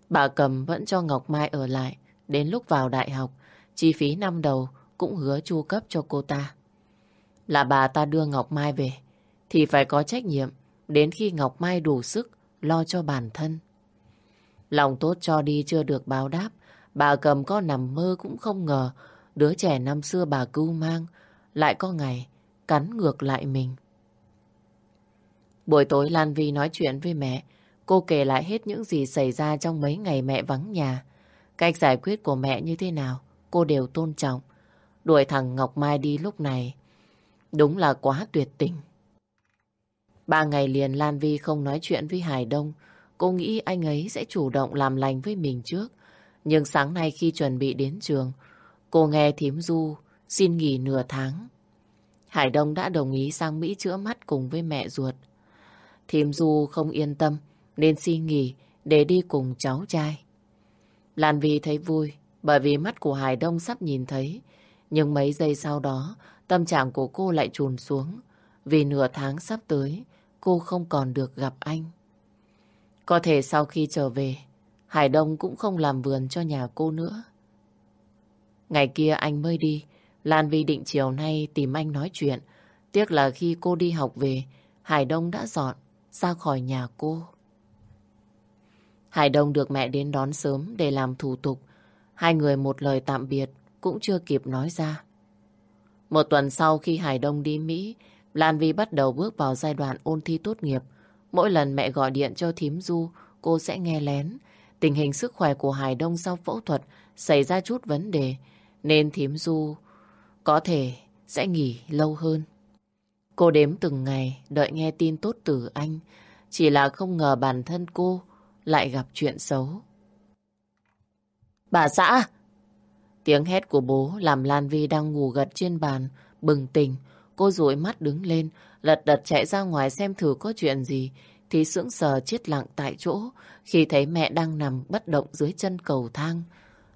Bà Cầm vẫn cho Ngọc Mai ở lại. Đến lúc vào đại học, chi phí năm đầu cũng hứa chu cấp cho cô ta. Là bà ta đưa Ngọc Mai về, thì phải có trách nhiệm đến khi Ngọc Mai đủ sức lo cho bản thân. Lòng tốt cho đi chưa được báo đáp, bà cầm có nằm mơ cũng không ngờ đứa trẻ năm xưa bà cưu mang lại có ngày cắn ngược lại mình. Buổi tối Lan Vi nói chuyện với mẹ, cô kể lại hết những gì xảy ra trong mấy ngày mẹ vắng nhà. Cách giải quyết của mẹ như thế nào, cô đều tôn trọng. Đuổi thằng Ngọc Mai đi lúc này, đúng là quá tuyệt tình. Ba ngày liền Lan Vi không nói chuyện với Hải Đông. Cô nghĩ anh ấy sẽ chủ động làm lành với mình trước. Nhưng sáng nay khi chuẩn bị đến trường, cô nghe thím Du, xin nghỉ nửa tháng. Hải Đông đã đồng ý sang Mỹ chữa mắt cùng với mẹ ruột. Thím Du không yên tâm, nên xin nghỉ để đi cùng cháu trai. Lan Vi thấy vui, bởi vì mắt của Hải Đông sắp nhìn thấy. Nhưng mấy giây sau đó, tâm trạng của cô lại trùn xuống vì nửa tháng sắp tới, cô không còn được gặp anh. Có thể sau khi trở về, Hải Đông cũng không làm vườn cho nhà cô nữa. Ngày kia anh mới đi Lan Vi định chiều nay tìm anh nói chuyện. Tiếc là khi cô đi học về, Hải Đông đã dọn ra khỏi nhà cô. Hải Đông được mẹ đến đón sớm để làm thủ tục. Hai người một lời tạm biệt cũng chưa kịp nói ra. Một tuần sau khi Hải Đông đi Mỹ, Lan Vi bắt đầu bước vào giai đoạn ôn thi tốt nghiệp. Mỗi lần mẹ gọi điện cho thím Du, cô sẽ nghe lén. Tình hình sức khỏe của Hải Đông sau phẫu thuật xảy ra chút vấn đề, nên thím Du có thể sẽ nghỉ lâu hơn. Cô đếm từng ngày đợi nghe tin tốt từ anh. Chỉ là không ngờ bản thân cô lại gặp chuyện xấu. Bà xã! Tiếng hét của bố làm Lan Vi đang ngủ gật trên bàn, bừng tỉnh. Cô rủi mắt đứng lên, lật đật chạy ra ngoài xem thử có chuyện gì, thì sững sờ chết lặng tại chỗ khi thấy mẹ đang nằm bất động dưới chân cầu thang.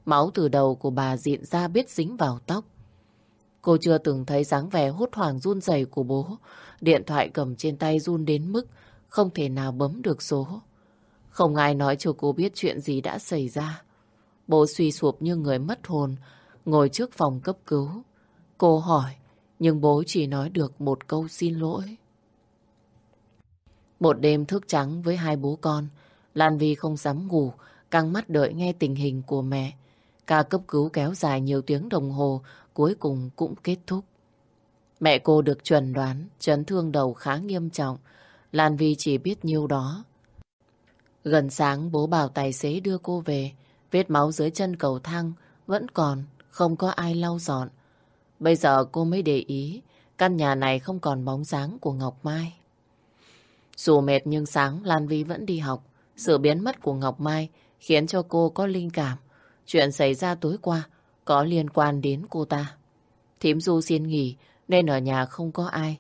Máu từ đầu của bà diện ra biết dính vào tóc. Cô chưa từng thấy dáng vẻ hốt hoảng run rẩy của bố. Điện thoại cầm trên tay run đến mức không thể nào bấm được số. Không ai nói cho cô biết chuyện gì đã xảy ra. Bố suy sụp như người mất hồn, ngồi trước phòng cấp cứu. Cô hỏi, nhưng bố chỉ nói được một câu xin lỗi. Một đêm thức trắng với hai bố con, Lan Vi không dám ngủ, căng mắt đợi nghe tình hình của mẹ. Ca cấp cứu kéo dài nhiều tiếng đồng hồ, cuối cùng cũng kết thúc. Mẹ cô được chuẩn đoán chấn thương đầu khá nghiêm trọng. Lan Vi chỉ biết nhiêu đó. Gần sáng bố bảo tài xế đưa cô về. Vết máu dưới chân cầu thang vẫn còn, không có ai lau dọn. Bây giờ cô mới để ý căn nhà này không còn bóng dáng của Ngọc Mai. Dù mệt nhưng sáng Lan Vi vẫn đi học. Sự biến mất của Ngọc Mai khiến cho cô có linh cảm. Chuyện xảy ra tối qua có liên quan đến cô ta. Thím Du xin nghỉ nên ở nhà không có ai.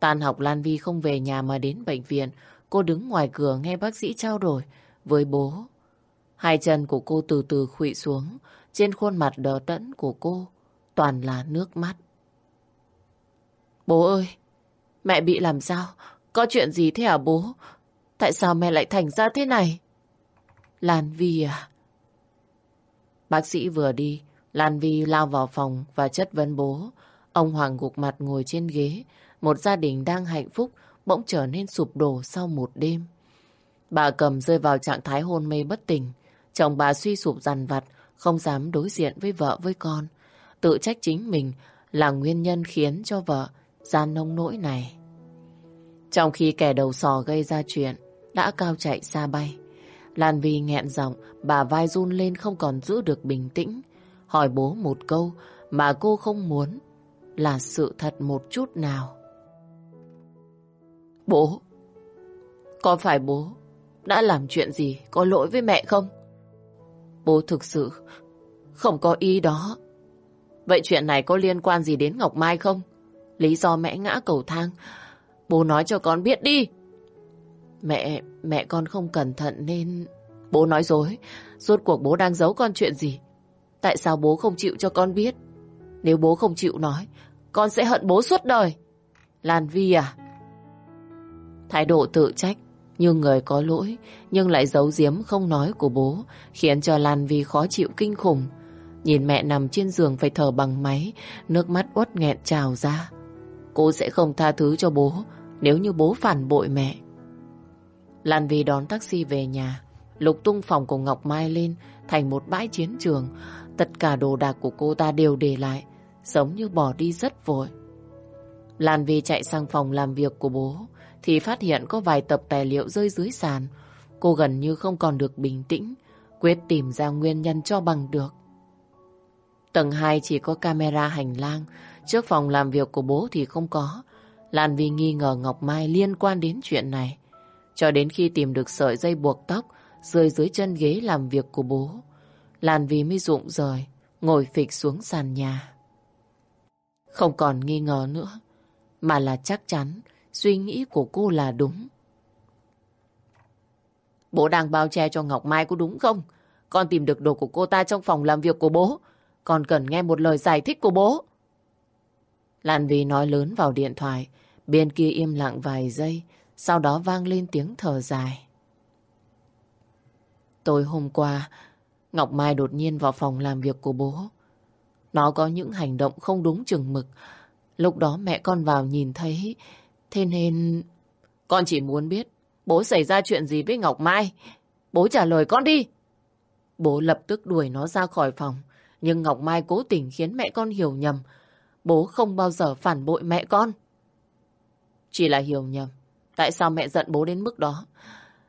Tan học Lan Vi không về nhà mà đến bệnh viện. Cô đứng ngoài cửa nghe bác sĩ trao đổi với bố. Hai chân của cô từ từ khuỵu xuống. Trên khuôn mặt đờ đẫn của cô toàn là nước mắt. Bố ơi, mẹ bị làm sao? Có chuyện gì thế hả bố? Tại sao mẹ lại thành ra thế này? Lan Vi à? Bác sĩ vừa đi, Lan Vi lao vào phòng và chất vấn bố. Ông Hoàng gục mặt ngồi trên ghế. Một gia đình đang hạnh phúc bỗng trở nên sụp đổ sau một đêm. Bà cầm rơi vào trạng thái hôn mê bất tỉnh. Chồng bà suy sụp dằn vặt, không dám đối diện với vợ với con. Tự trách chính mình là nguyên nhân khiến cho vợ gian nông nỗi này. Trong khi kẻ đầu sò gây ra chuyện, đã cao chạy xa bay. Lan Vi nghẹn giọng, bà vai run lên không còn giữ được bình tĩnh hỏi bố một câu mà cô không muốn là sự thật một chút nào. Bố, có phải bố đã làm chuyện gì có lỗi với mẹ không? Bố thực sự không có ý đó. Vậy chuyện này có liên quan gì đến Ngọc Mai không? Lý do mẹ ngã cầu thang, bố nói cho con biết đi. Mẹ, mẹ con không cẩn thận nên... Bố nói dối, rốt cuộc bố đang giấu con chuyện gì? Tại sao bố không chịu cho con biết? Nếu bố không chịu nói, con sẽ hận bố suốt đời. Lan Vi à? Thái độ tự trách, như người có lỗi, nhưng lại giấu giếm không nói của bố, khiến cho Lan Vi khó chịu kinh khủng. Nhìn mẹ nằm trên giường phải thở bằng máy, nước mắt uất nghẹn trào ra. Cô sẽ không tha thứ cho bố nếu như bố phản bội mẹ. Lan Vy đón taxi về nhà, lục tung phòng của Ngọc Mai lên thành một bãi chiến trường, Tất cả đồ đạc của cô ta đều để lại, giống như bỏ đi rất vội. Lan Vy chạy sang phòng làm việc của bố, thì phát hiện có vài tập tài liệu rơi dưới sàn. Cô gần như không còn được bình tĩnh, quyết tìm ra nguyên nhân cho bằng được. Tầng 2 chỉ có camera hành lang, trước phòng làm việc của bố thì không có. Lan Vy nghi ngờ Ngọc Mai liên quan đến chuyện này. Cho đến khi tìm được sợi dây buộc tóc rơi dưới chân ghế làm việc của bố, Lan Vi mới rụng rời, ngồi phịch xuống sàn nhà. Không còn nghi ngờ nữa, mà là chắc chắn suy nghĩ của cô là đúng. Bố đang bao che cho Ngọc Mai có đúng không? Con tìm được đồ của cô ta trong phòng làm việc của bố. Con cần nghe một lời giải thích của bố. Lan Vi nói lớn vào điện thoại. Bên kia im lặng vài giây. Sau đó vang lên tiếng thở dài. Tối hôm qua, Ngọc Mai đột nhiên vào phòng làm việc của bố. Nó có những hành động không đúng chừng mực. Lúc đó mẹ con vào nhìn thấy, thế nên... Con chỉ muốn biết bố xảy ra chuyện gì với Ngọc Mai. Bố trả lời con đi. Bố lập tức đuổi nó ra khỏi phòng. Nhưng Ngọc Mai cố tình khiến mẹ con hiểu nhầm. Bố không bao giờ phản bội mẹ con. Chỉ là hiểu nhầm. Tại sao mẹ giận bố đến mức đó?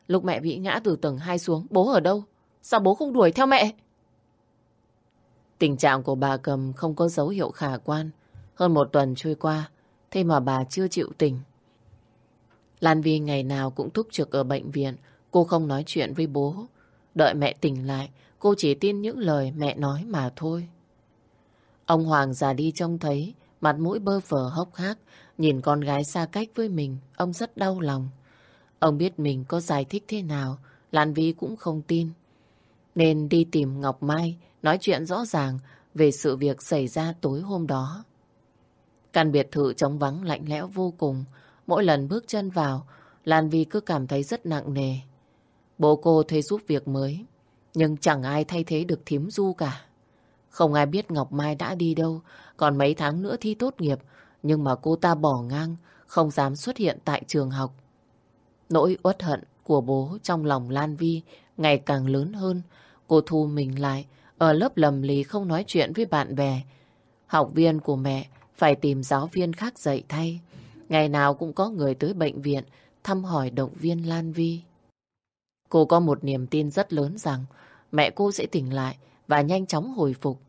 Lúc mẹ bị ngã từ tầng 2 xuống, bố ở đâu? Sao bố không đuổi theo mẹ? Tình trạng của bà cầm không có dấu hiệu khả quan. Hơn một tuần trôi qua, thế mà bà chưa chịu tỉnh. Lan Vi ngày nào cũng thúc trực ở bệnh viện, cô không nói chuyện với bố. Đợi mẹ tỉnh lại, cô chỉ tin những lời mẹ nói mà thôi. Ông Hoàng già đi trông thấy, mặt mũi bơ phờ hốc hác, nhìn con gái xa cách với mình, ông rất đau lòng. Ông biết mình có giải thích thế nào, Lan Vi cũng không tin. Nên đi tìm Ngọc Mai, nói chuyện rõ ràng về sự việc xảy ra tối hôm đó. Căn biệt thự trống vắng lạnh lẽo vô cùng, mỗi lần bước chân vào, Lan Vi cứ cảm thấy rất nặng nề. Bố cô thuê giúp việc mới, nhưng chẳng ai thay thế được thím du cả. Không ai biết Ngọc Mai đã đi đâu, còn mấy tháng nữa thi tốt nghiệp, nhưng mà cô ta bỏ ngang, không dám xuất hiện tại trường học. Nỗi uất hận của bố trong lòng Lan Vi ngày càng lớn hơn. Cô thu mình lại, ở lớp lầm lì không nói chuyện với bạn bè. Học viên của mẹ phải tìm giáo viên khác dạy thay. Ngày nào cũng có người tới bệnh viện thăm hỏi động viên Lan Vi. Cô có một niềm tin rất lớn rằng mẹ cô sẽ tỉnh lại và nhanh chóng hồi phục.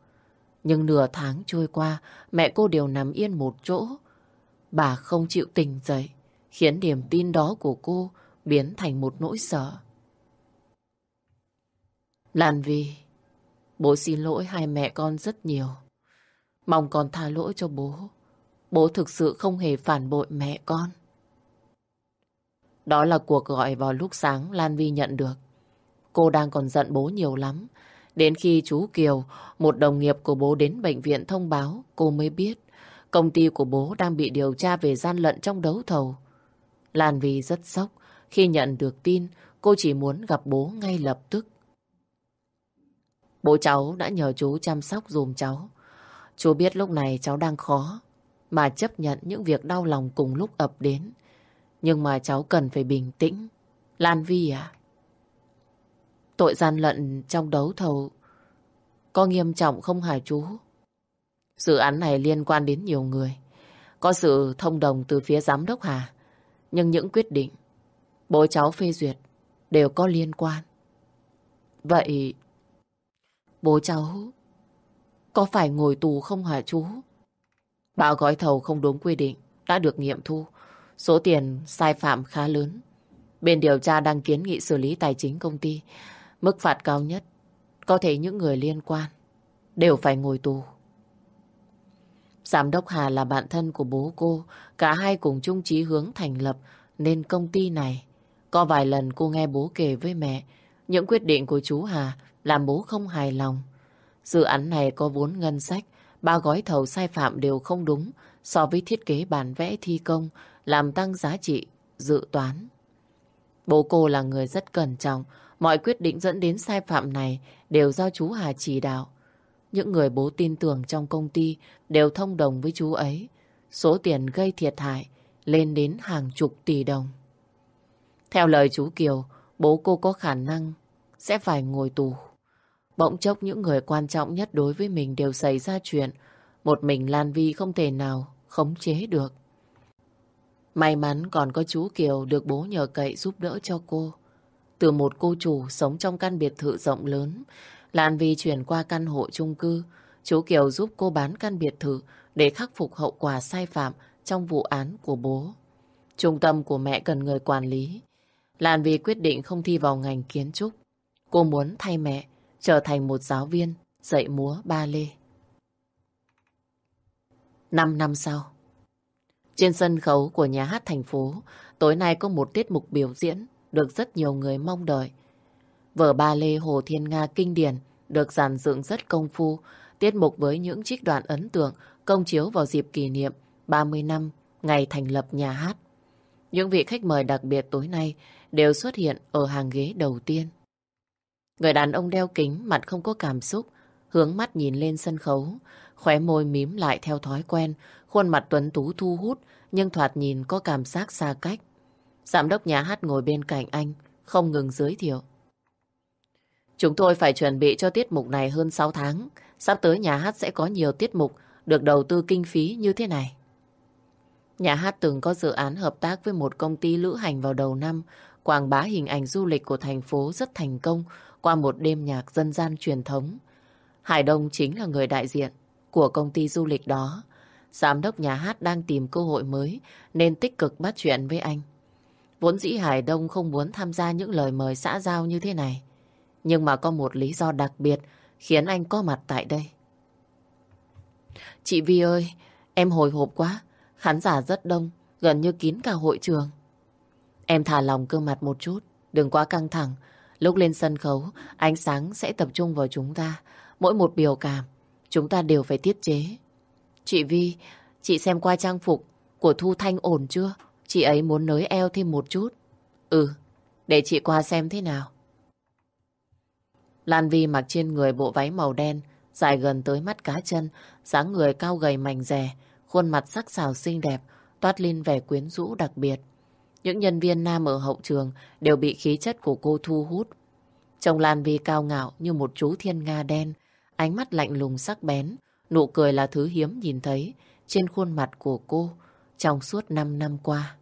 Nhưng nửa tháng trôi qua, mẹ cô đều nằm yên một chỗ. Bà không chịu tỉnh dậy, khiến niềm tin đó của cô biến thành một nỗi sợ. Lan Vy bố xin lỗi hai mẹ con rất nhiều. Mong con tha lỗi cho bố. Bố thực sự không hề phản bội mẹ con. Đó là cuộc gọi vào lúc sáng Lan Vi nhận được. Cô đang còn giận bố nhiều lắm. Đến khi chú Kiều, một đồng nghiệp của bố đến bệnh viện thông báo, cô mới biết công ty của bố đang bị điều tra về gian lận trong đấu thầu. Lan Vi rất sốc khi nhận được tin cô chỉ muốn gặp bố ngay lập tức. Bố cháu đã nhờ chú chăm sóc dùm cháu. Chú biết lúc này cháu đang khó, mà chấp nhận những việc đau lòng cùng lúc ập đến. Nhưng mà cháu cần phải bình tĩnh. Lan Vi à? Tội gian lận trong đấu thầu có nghiêm trọng không hả chú? Dự án này liên quan đến nhiều người. Có sự thông đồng từ phía giám đốc Hà. Nhưng những quyết định, bố cháu phê duyệt đều có liên quan. Vậy, bố cháu có phải ngồi tù không hả chú? Bao gói thầu không đúng quy định đã được nghiệm thu. Số tiền sai phạm khá lớn. Bên điều tra đang kiến nghị xử lý tài chính công ty. Mức phạt cao nhất có thể những người liên quan đều phải ngồi tù. Giám đốc Hà là bạn thân của bố cô, cả hai cùng chung chí hướng thành lập nên công ty này. Có vài lần cô nghe bố kể với mẹ, những quyết định của chú Hà làm bố không hài lòng. Dự án này có vốn ngân sách, ba gói thầu sai phạm đều không đúng so với thiết kế bản vẽ thi công, làm tăng giá trị, dự toán. Bố cô là người rất cẩn trọng, mọi quyết định dẫn đến sai phạm này đều do chú Hà chỉ đạo. Những người bố tin tưởng trong công ty đều thông đồng với chú ấy. Số tiền gây thiệt hại lên đến hàng chục tỷ đồng. Theo lời chú Kiều, bố cô có khả năng sẽ phải ngồi tù. Bỗng chốc những người quan trọng nhất đối với mình đều xảy ra chuyện. Một mình Lan Vi không thể nào khống chế được. May mắn còn có chú Kiều được bố nhờ cậy giúp đỡ cho cô. Từ một cô chủ sống trong căn biệt thự rộng lớn, Lan Vi chuyển qua căn hộ chung cư. Chú Kiều giúp cô bán căn biệt thự để khắc phục hậu quả sai phạm trong vụ án của bố. Trung tâm của mẹ cần người quản lý. Lan Vi quyết định không thi vào ngành kiến trúc. Cô muốn thay mẹ trở thành một giáo viên dạy múa ba lê. Năm năm sau, trên sân khấu của nhà hát thành phố, tối nay có một tiết mục biểu diễn được rất nhiều người mong đợi. Vở ba lê Hồ Thiên Nga kinh điển được dàn dựng rất công phu, tiết mục với những trích đoạn ấn tượng công chiếu vào dịp kỷ niệm 30 năm ngày thành lập nhà hát. Những vị khách mời đặc biệt tối nay đều xuất hiện ở hàng ghế đầu tiên. Người đàn ông đeo kính, mặt không có cảm xúc, hướng mắt nhìn lên sân khấu, khóe môi mím lại theo thói quen, khuôn mặt tuấn tú thu hút, nhưng thoạt nhìn có cảm giác xa cách. Giám đốc nhà hát ngồi bên cạnh anh, không ngừng giới thiệu. Chúng tôi phải chuẩn bị cho tiết mục này hơn 6 tháng. Sắp tới nhà hát sẽ có nhiều tiết mục được đầu tư kinh phí như thế này. Nhà hát từng có dự án hợp tác với một công ty lữ hành vào đầu năm, quảng bá hình ảnh du lịch của thành phố rất thành công qua một đêm nhạc dân gian truyền thống. Hải Đông chính là người đại diện của công ty du lịch đó. Giám đốc nhà hát đang tìm cơ hội mới nên tích cực bắt chuyện với anh. Vốn dĩ Hải Đông không muốn tham gia những lời mời xã giao như thế này. Nhưng mà có một lý do đặc biệt khiến anh có mặt tại đây. Chị Vi ơi, em hồi hộp quá. Khán giả rất đông, gần như kín cả hội trường. Em thả lòng cơ mặt một chút, đừng quá căng thẳng. Lúc lên sân khấu, ánh sáng sẽ tập trung vào chúng ta. Mỗi một biểu cảm, chúng ta đều phải tiết chế. Chị Vi, chị xem qua trang phục của Thu Thanh ổn chưa? Chị ấy muốn nới eo thêm một chút. Ừ, để chị qua xem thế nào. Lan Vi mặc trên người bộ váy màu đen, dài gần tới mắt cá chân, dáng người cao gầy mảnh rẻ, khuôn mặt sắc sảo xinh đẹp, toát lên vẻ quyến rũ đặc biệt. Những nhân viên nam ở hậu trường đều bị khí chất của cô thu hút. Trông Lan Vi cao ngạo như một chú thiên nga đen, ánh mắt lạnh lùng sắc bén, nụ cười là thứ hiếm nhìn thấy trên khuôn mặt của cô trong suốt 5 năm qua.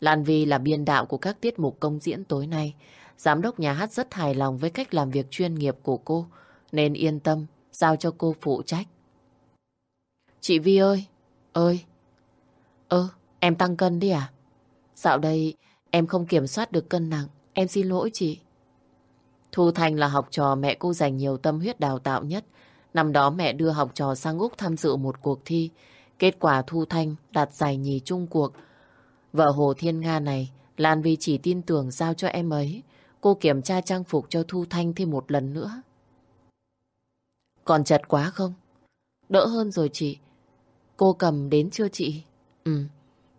Lan Vi là biên đạo của các tiết mục công diễn tối nay. Giám đốc nhà hát rất hài lòng với cách làm việc chuyên nghiệp của cô, nên yên tâm giao cho cô phụ trách. Chị Vi ơi, ơi, ơ, em tăng cân đi à? Dạo đây em không kiểm soát được cân nặng, em xin lỗi chị. Thu Thành là học trò mẹ cô dành nhiều tâm huyết đào tạo nhất. Năm đó mẹ đưa học trò sang Úc tham dự một cuộc thi. Kết quả Thu Thanh đạt giải nhì chung cuộc. Vợ Hồ Thiên Nga này, Lan Vi chỉ tin tưởng giao cho em ấy. Cô kiểm tra trang phục cho Thu Thanh thêm một lần nữa. Còn chật quá không? Đỡ hơn rồi chị. Cô cầm đến chưa chị? Ừ,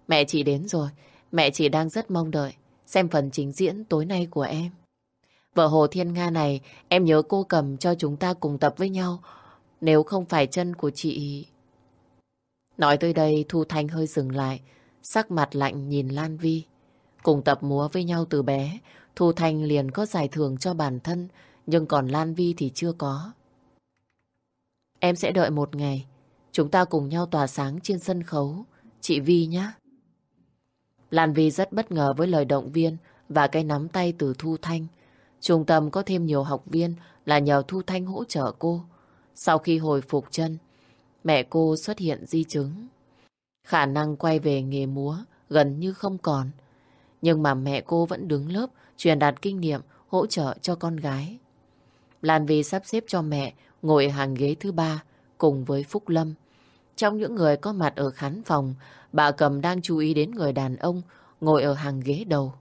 mẹ chị đến rồi. Mẹ chị đang rất mong đợi xem phần chính diễn tối nay của em. Vợ Hồ Thiên Nga này, em nhớ cô cầm cho chúng ta cùng tập với nhau. Nếu không phải chân của chị... Nói tới đây, Thu Thanh hơi dừng lại, sắc mặt lạnh nhìn Lan Vi. Cùng tập múa với nhau từ bé, Thu Thanh liền có giải thưởng cho bản thân, nhưng còn Lan Vi thì chưa có. Em sẽ đợi một ngày, chúng ta cùng nhau tỏa sáng trên sân khấu, chị Vi nhé. Lan Vi rất bất ngờ với lời động viên và cái nắm tay từ Thu Thanh. Trung tâm có thêm nhiều học viên là nhờ Thu Thanh hỗ trợ cô. Sau khi hồi phục chân, mẹ cô xuất hiện di chứng. Khả năng quay về nghề múa gần như không còn. Nhưng mà mẹ cô vẫn đứng lớp truyền đạt kinh nghiệm hỗ trợ cho con gái. Lan Vy sắp xếp cho mẹ ngồi hàng ghế thứ ba cùng với Phúc Lâm. Trong những người có mặt ở khán phòng, bà cầm đang chú ý đến người đàn ông ngồi ở hàng ghế đầu.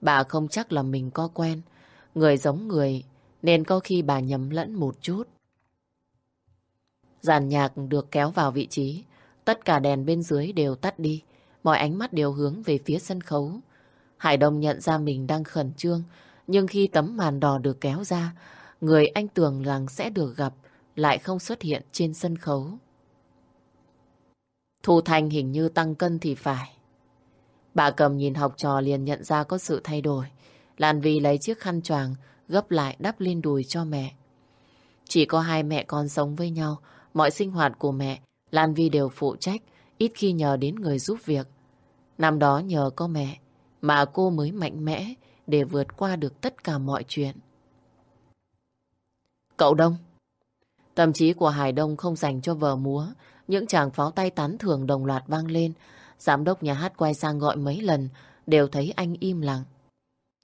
Bà không chắc là mình có quen, người giống người, nên có khi bà nhầm lẫn một chút. Giàn nhạc được kéo vào vị trí, tất cả đèn bên dưới đều tắt đi, mọi ánh mắt đều hướng về phía sân khấu. Hải Đông nhận ra mình đang khẩn trương, nhưng khi tấm màn đỏ được kéo ra, người anh tưởng rằng sẽ được gặp lại không xuất hiện trên sân khấu. Thu Thanh hình như tăng cân thì phải. Bà cầm nhìn học trò liền nhận ra có sự thay đổi. Lan Vi lấy chiếc khăn choàng gấp lại đắp lên đùi cho mẹ. Chỉ có hai mẹ con sống với nhau, mọi sinh hoạt của mẹ, Lan Vi đều phụ trách, ít khi nhờ đến người giúp việc. Năm đó nhờ có mẹ, mà cô mới mạnh mẽ để vượt qua được tất cả mọi chuyện. Cậu Đông Tâm trí của Hải Đông không dành cho vở múa. Những chàng pháo tay tán thưởng đồng loạt vang lên. Giám đốc nhà hát quay sang gọi mấy lần, đều thấy anh im lặng.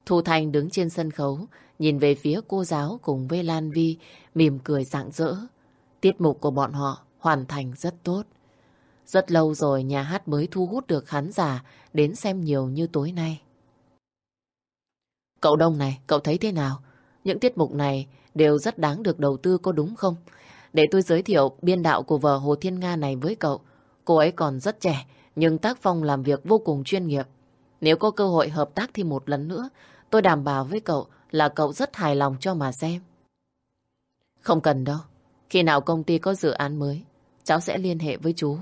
Thu Thành đứng trên sân khấu, nhìn về phía cô giáo cùng với Lan Vi, mỉm cười rạng rỡ. Tiết mục của bọn họ hoàn thành rất tốt. Rất lâu rồi nhà hát mới thu hút được khán giả đến xem nhiều như tối nay. Cậu Đông này, cậu thấy thế nào? Những tiết mục này đều rất đáng được đầu tư có đúng không? Để tôi giới thiệu biên đạo của vợ Hồ Thiên Nga này với cậu. Cô ấy còn rất trẻ, nhưng tác phong làm việc vô cùng chuyên nghiệp. Nếu có cơ hội hợp tác thì một lần nữa, tôi đảm bảo với cậu là cậu rất hài lòng cho mà xem. Không cần đâu. Khi nào công ty có dự án mới, cháu sẽ liên hệ với chú.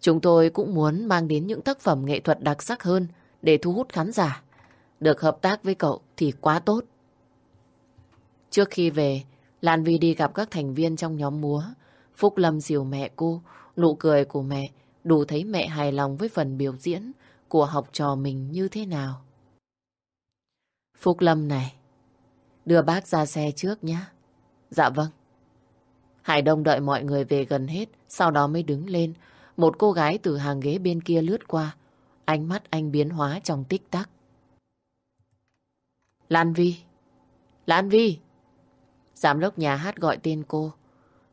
Chúng tôi cũng muốn mang đến những tác phẩm nghệ thuật đặc sắc hơn để thu hút khán giả. Được hợp tác với cậu thì quá tốt. Trước khi về, Lan Vi đi gặp các thành viên trong nhóm múa. Phúc Lâm dìu mẹ cô, nụ cười của mẹ đủ thấy mẹ hài lòng với phần biểu diễn của học trò mình như thế nào. Phúc Lâm này, đưa bác ra xe trước nhé. Dạ vâng. Hải Đông đợi mọi người về gần hết, sau đó mới đứng lên. Một cô gái từ hàng ghế bên kia lướt qua. Ánh mắt anh biến hóa trong tích tắc. Lan Vi! Lan Vi! Giám đốc nhà hát gọi tên cô.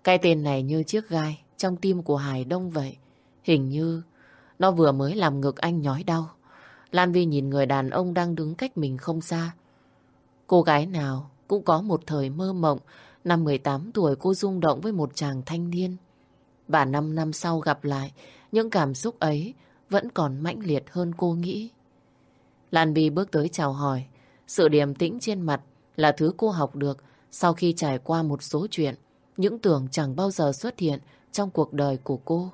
Cái tên này như chiếc gai trong tim của Hải Đông vậy. Hình như nó vừa mới làm ngực anh nhói đau. Lan Vi nhìn người đàn ông đang đứng cách mình không xa. Cô gái nào cũng có một thời mơ mộng. Năm 18 tuổi cô rung động với một chàng thanh niên. Và 5 năm sau gặp lại, những cảm xúc ấy vẫn còn mãnh liệt hơn cô nghĩ. Lan Vi bước tới chào hỏi. Sự điềm tĩnh trên mặt là thứ cô học được sau khi trải qua một số chuyện, những tưởng chẳng bao giờ xuất hiện trong cuộc đời của cô.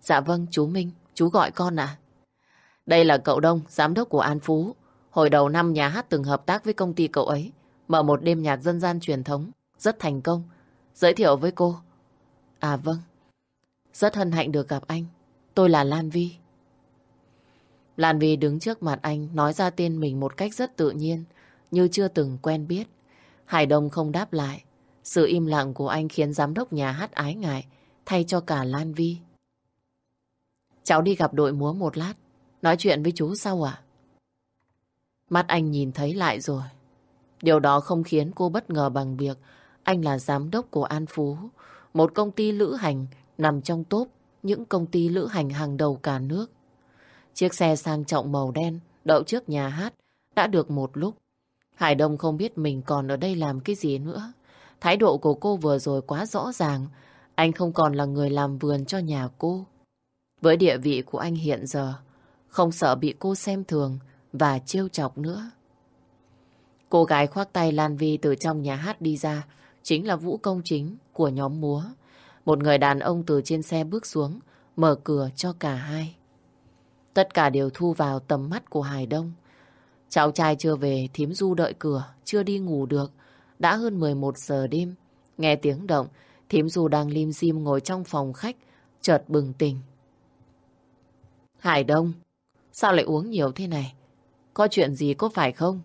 Dạ vâng, chú Minh, chú gọi con ạ. Đây là cậu Đông, giám đốc của An Phú. Hồi đầu năm nhà hát từng hợp tác với công ty cậu ấy, mở một đêm nhạc dân gian truyền thống, rất thành công. Giới thiệu với cô. À vâng, rất hân hạnh được gặp anh. Tôi là Lan Vi. Lan Vi đứng trước mặt anh nói ra tên mình một cách rất tự nhiên, như chưa từng quen biết. Hải Đông không đáp lại. Sự im lặng của anh khiến giám đốc nhà hát ái ngại, thay cho cả Lan Vi. Cháu đi gặp đội múa một lát, nói chuyện với chú sau à? Mắt anh nhìn thấy lại rồi. Điều đó không khiến cô bất ngờ bằng việc anh là giám đốc của An Phú, một công ty lữ hành nằm trong top những công ty lữ hành hàng đầu cả nước. Chiếc xe sang trọng màu đen đậu trước nhà hát đã được một lúc Hải Đông không biết mình còn ở đây làm cái gì nữa. Thái độ của cô vừa rồi quá rõ ràng. Anh không còn là người làm vườn cho nhà cô. Với địa vị của anh hiện giờ, không sợ bị cô xem thường và trêu chọc nữa. Cô gái khoác tay Lan Vi từ trong nhà hát đi ra, chính là vũ công chính của nhóm múa. Một người đàn ông từ trên xe bước xuống, mở cửa cho cả hai. Tất cả đều thu vào tầm mắt của Hải Đông. Cháu trai chưa về, thím du đợi cửa, chưa đi ngủ được. Đã hơn 11 giờ đêm. Nghe tiếng động, thím du đang lim dim ngồi trong phòng khách, chợt bừng tỉnh. Hải Đông, sao lại uống nhiều thế này? Có chuyện gì có phải không?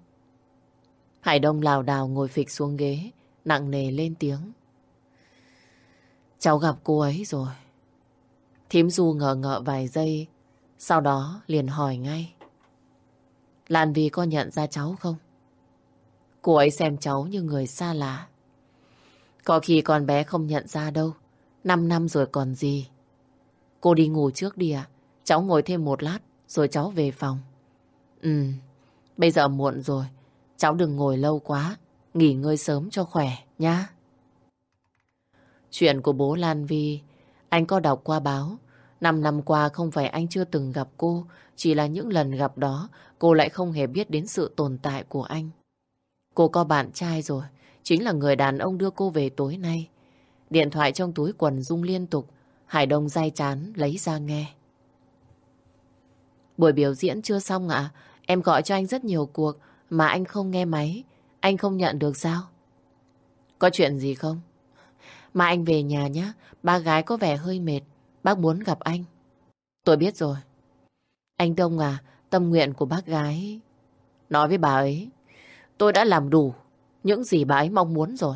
Hải Đông lào đào ngồi phịch xuống ghế, nặng nề lên tiếng. Cháu gặp cô ấy rồi. Thím Du ngờ ngợ vài giây, sau đó liền hỏi ngay. Lan Vy có nhận ra cháu không? Cô ấy xem cháu như người xa lạ. Có khi con bé không nhận ra đâu. Năm năm rồi còn gì. Cô đi ngủ trước đi ạ. Cháu ngồi thêm một lát rồi cháu về phòng. Ừ, bây giờ muộn rồi. Cháu đừng ngồi lâu quá. Nghỉ ngơi sớm cho khỏe nhá. Chuyện của bố Lan Vi, anh có đọc qua báo. Năm năm qua không phải anh chưa từng gặp cô, chỉ là những lần gặp đó cô lại không hề biết đến sự tồn tại của anh. Cô có bạn trai rồi, chính là người đàn ông đưa cô về tối nay. Điện thoại trong túi quần rung liên tục, Hải Đông day chán lấy ra nghe. Buổi biểu diễn chưa xong ạ, em gọi cho anh rất nhiều cuộc mà anh không nghe máy, anh không nhận được sao? Có chuyện gì không? Mà anh về nhà nhé, ba gái có vẻ hơi mệt, bác muốn gặp anh. Tôi biết rồi. Anh Đông à, tâm nguyện của bác gái Nói với bà ấy, tôi đã làm đủ những gì bà ấy mong muốn rồi.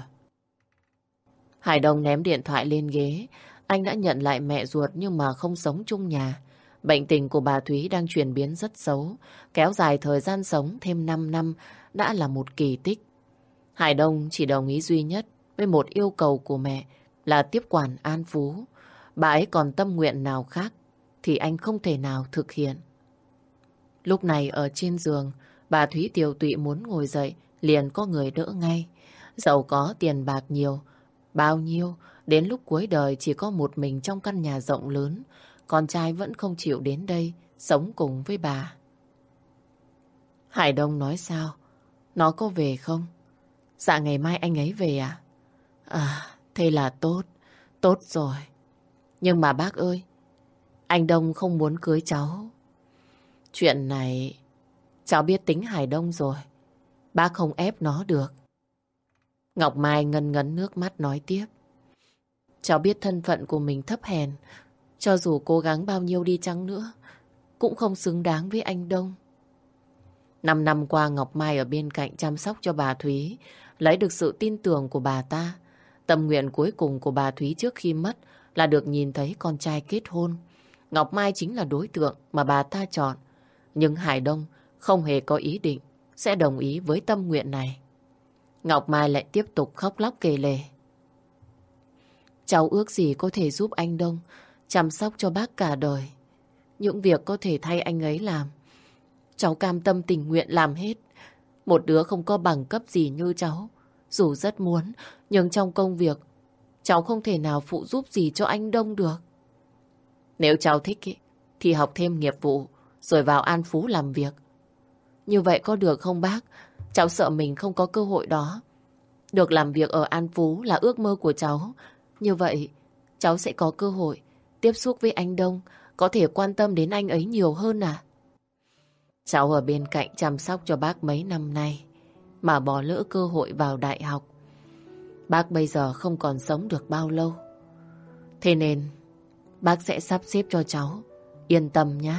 Hải Đông ném điện thoại lên ghế. Anh đã nhận lại mẹ ruột nhưng mà không sống chung nhà. Bệnh tình của bà Thúy đang chuyển biến rất xấu. Kéo dài thời gian sống thêm 5 năm đã là một kỳ tích. Hải Đông chỉ đồng ý duy nhất với một yêu cầu của mẹ là tiếp quản An Phú. Bà ấy còn tâm nguyện nào khác thì anh không thể nào thực hiện. Lúc này ở trên giường, bà Thúy Tiều Tụy muốn ngồi dậy, liền có người đỡ ngay. Giàu có tiền bạc nhiều, bao nhiêu, đến lúc cuối đời chỉ có một mình trong căn nhà rộng lớn, con trai vẫn không chịu đến đây, sống cùng với bà. Hải Đông nói sao? Nó có về không? Dạ ngày mai anh ấy về à? À, thế là tốt, tốt rồi. Nhưng mà bác ơi, anh Đông không muốn cưới cháu. Chuyện này, cháu biết tính Hải Đông rồi. Bác không ép nó được. Ngọc Mai ngân ngấn nước mắt nói tiếp. Cháu biết thân phận của mình thấp hèn. Cho dù cố gắng bao nhiêu đi chăng nữa, cũng không xứng đáng với anh Đông. Năm năm qua Ngọc Mai ở bên cạnh chăm sóc cho bà Thúy, lấy được sự tin tưởng của bà ta. Tâm nguyện cuối cùng của bà Thúy trước khi mất là được nhìn thấy con trai kết hôn. Ngọc Mai chính là đối tượng mà bà ta chọn. Nhưng Hải Đông không hề có ý định sẽ đồng ý với tâm nguyện này. Ngọc Mai lại tiếp tục khóc lóc kề lề. Cháu ước gì có thể giúp anh Đông chăm sóc cho bác cả đời. Những việc có thể thay anh ấy làm. Cháu cam tâm tình nguyện làm hết. Một đứa không có bằng cấp gì như cháu. Dù rất muốn, nhưng trong công việc, cháu không thể nào phụ giúp gì cho anh Đông được. Nếu cháu thích ý, thì học thêm nghiệp vụ, rồi vào An Phú làm việc. Như vậy có được không bác? Cháu sợ mình không có cơ hội đó. Được làm việc ở An Phú là ước mơ của cháu. Như vậy, cháu sẽ có cơ hội tiếp xúc với anh Đông, có thể quan tâm đến anh ấy nhiều hơn à? Cháu ở bên cạnh chăm sóc cho bác mấy năm nay, mà bỏ lỡ cơ hội vào đại học. Bác bây giờ không còn sống được bao lâu. Thế nên, bác sẽ sắp xếp cho cháu. Yên tâm nhé.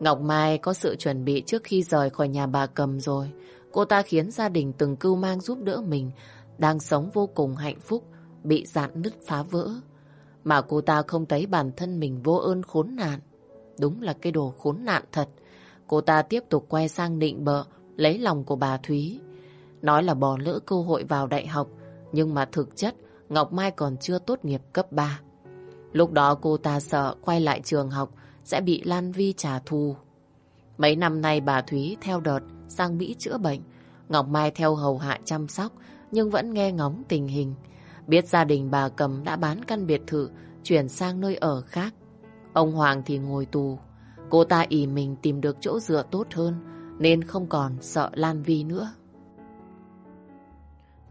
Ngọc Mai có sự chuẩn bị trước khi rời khỏi nhà bà cầm rồi. Cô ta khiến gia đình từng cưu mang giúp đỡ mình, đang sống vô cùng hạnh phúc, bị dạn nứt phá vỡ. Mà cô ta không thấy bản thân mình vô ơn khốn nạn. Đúng là cái đồ khốn nạn thật. Cô ta tiếp tục quay sang định bợ, lấy lòng của bà Thúy. Nói là bỏ lỡ cơ hội vào đại học, nhưng mà thực chất Ngọc Mai còn chưa tốt nghiệp cấp 3. Lúc đó cô ta sợ quay lại trường học sẽ bị Lan Vi trả thù. Mấy năm nay bà Thúy theo đợt sang Mỹ chữa bệnh, Ngọc Mai theo hầu hạ chăm sóc nhưng vẫn nghe ngóng tình hình. Biết gia đình bà Cầm đã bán căn biệt thự chuyển sang nơi ở khác. Ông Hoàng thì ngồi tù. Cô ta ỉ mình tìm được chỗ dựa tốt hơn nên không còn sợ Lan Vi nữa.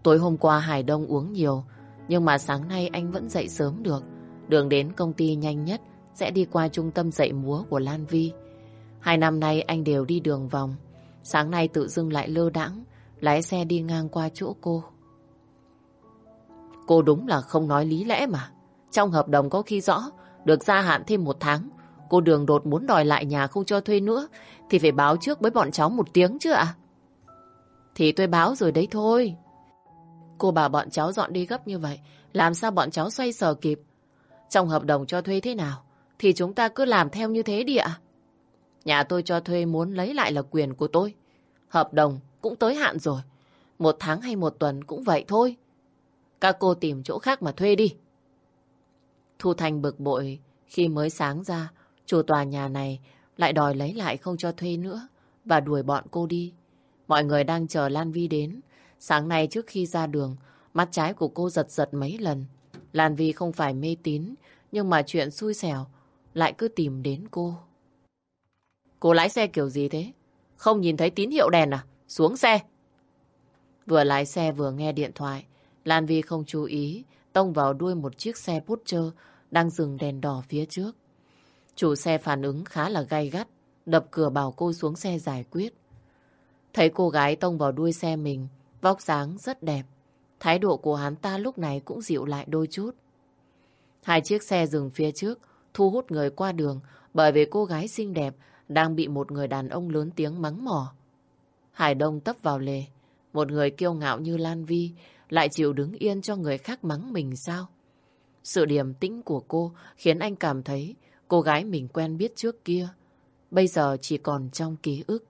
Tối hôm qua Hải Đông uống nhiều nhưng mà sáng nay anh vẫn dậy sớm được. Đường đến công ty nhanh nhất sẽ đi qua trung tâm dạy múa của Lan Vi. Hai năm nay anh đều đi đường vòng. Sáng nay tự dưng lại lơ đãng, lái xe đi ngang qua chỗ cô. Cô đúng là không nói lý lẽ mà. Trong hợp đồng có khi rõ, được gia hạn thêm một tháng. Cô đường đột muốn đòi lại nhà không cho thuê nữa, thì phải báo trước với bọn cháu một tiếng chứ ạ? Thì tôi báo rồi đấy thôi. Cô bảo bọn cháu dọn đi gấp như vậy, làm sao bọn cháu xoay sở kịp? Trong hợp đồng cho thuê thế nào, thì chúng ta cứ làm theo như thế đi ạ. Nhà tôi cho thuê muốn lấy lại là quyền của tôi. Hợp đồng cũng tới hạn rồi. Một tháng hay một tuần cũng vậy thôi. Các cô tìm chỗ khác mà thuê đi. Thu Thành bực bội khi mới sáng ra, chủ tòa nhà này lại đòi lấy lại không cho thuê nữa và đuổi bọn cô đi. Mọi người đang chờ Lan Vi đến. Sáng nay trước khi ra đường, mắt trái của cô giật giật mấy lần. Lan Vi không phải mê tín, nhưng mà chuyện xui xẻo lại cứ tìm đến cô. Cô lái xe kiểu gì thế? Không nhìn thấy tín hiệu đèn à? Xuống xe. Vừa lái xe vừa nghe điện thoại. Lan Vi không chú ý, tông vào đuôi một chiếc xe bút chơ đang dừng đèn đỏ phía trước. Chủ xe phản ứng khá là gay gắt, đập cửa bảo cô xuống xe giải quyết. Thấy cô gái tông vào đuôi xe mình, vóc dáng rất đẹp. Thái độ của hắn ta lúc này cũng dịu lại đôi chút. Hai chiếc xe dừng phía trước, thu hút người qua đường bởi vì cô gái xinh đẹp đang bị một người đàn ông lớn tiếng mắng mỏ. Hải Đông tấp vào lề. Một người kiêu ngạo như Lan Vi lại chịu đứng yên cho người khác mắng mình sao? Sự điềm tĩnh của cô khiến anh cảm thấy cô gái mình quen biết trước kia bây giờ chỉ còn trong ký ức.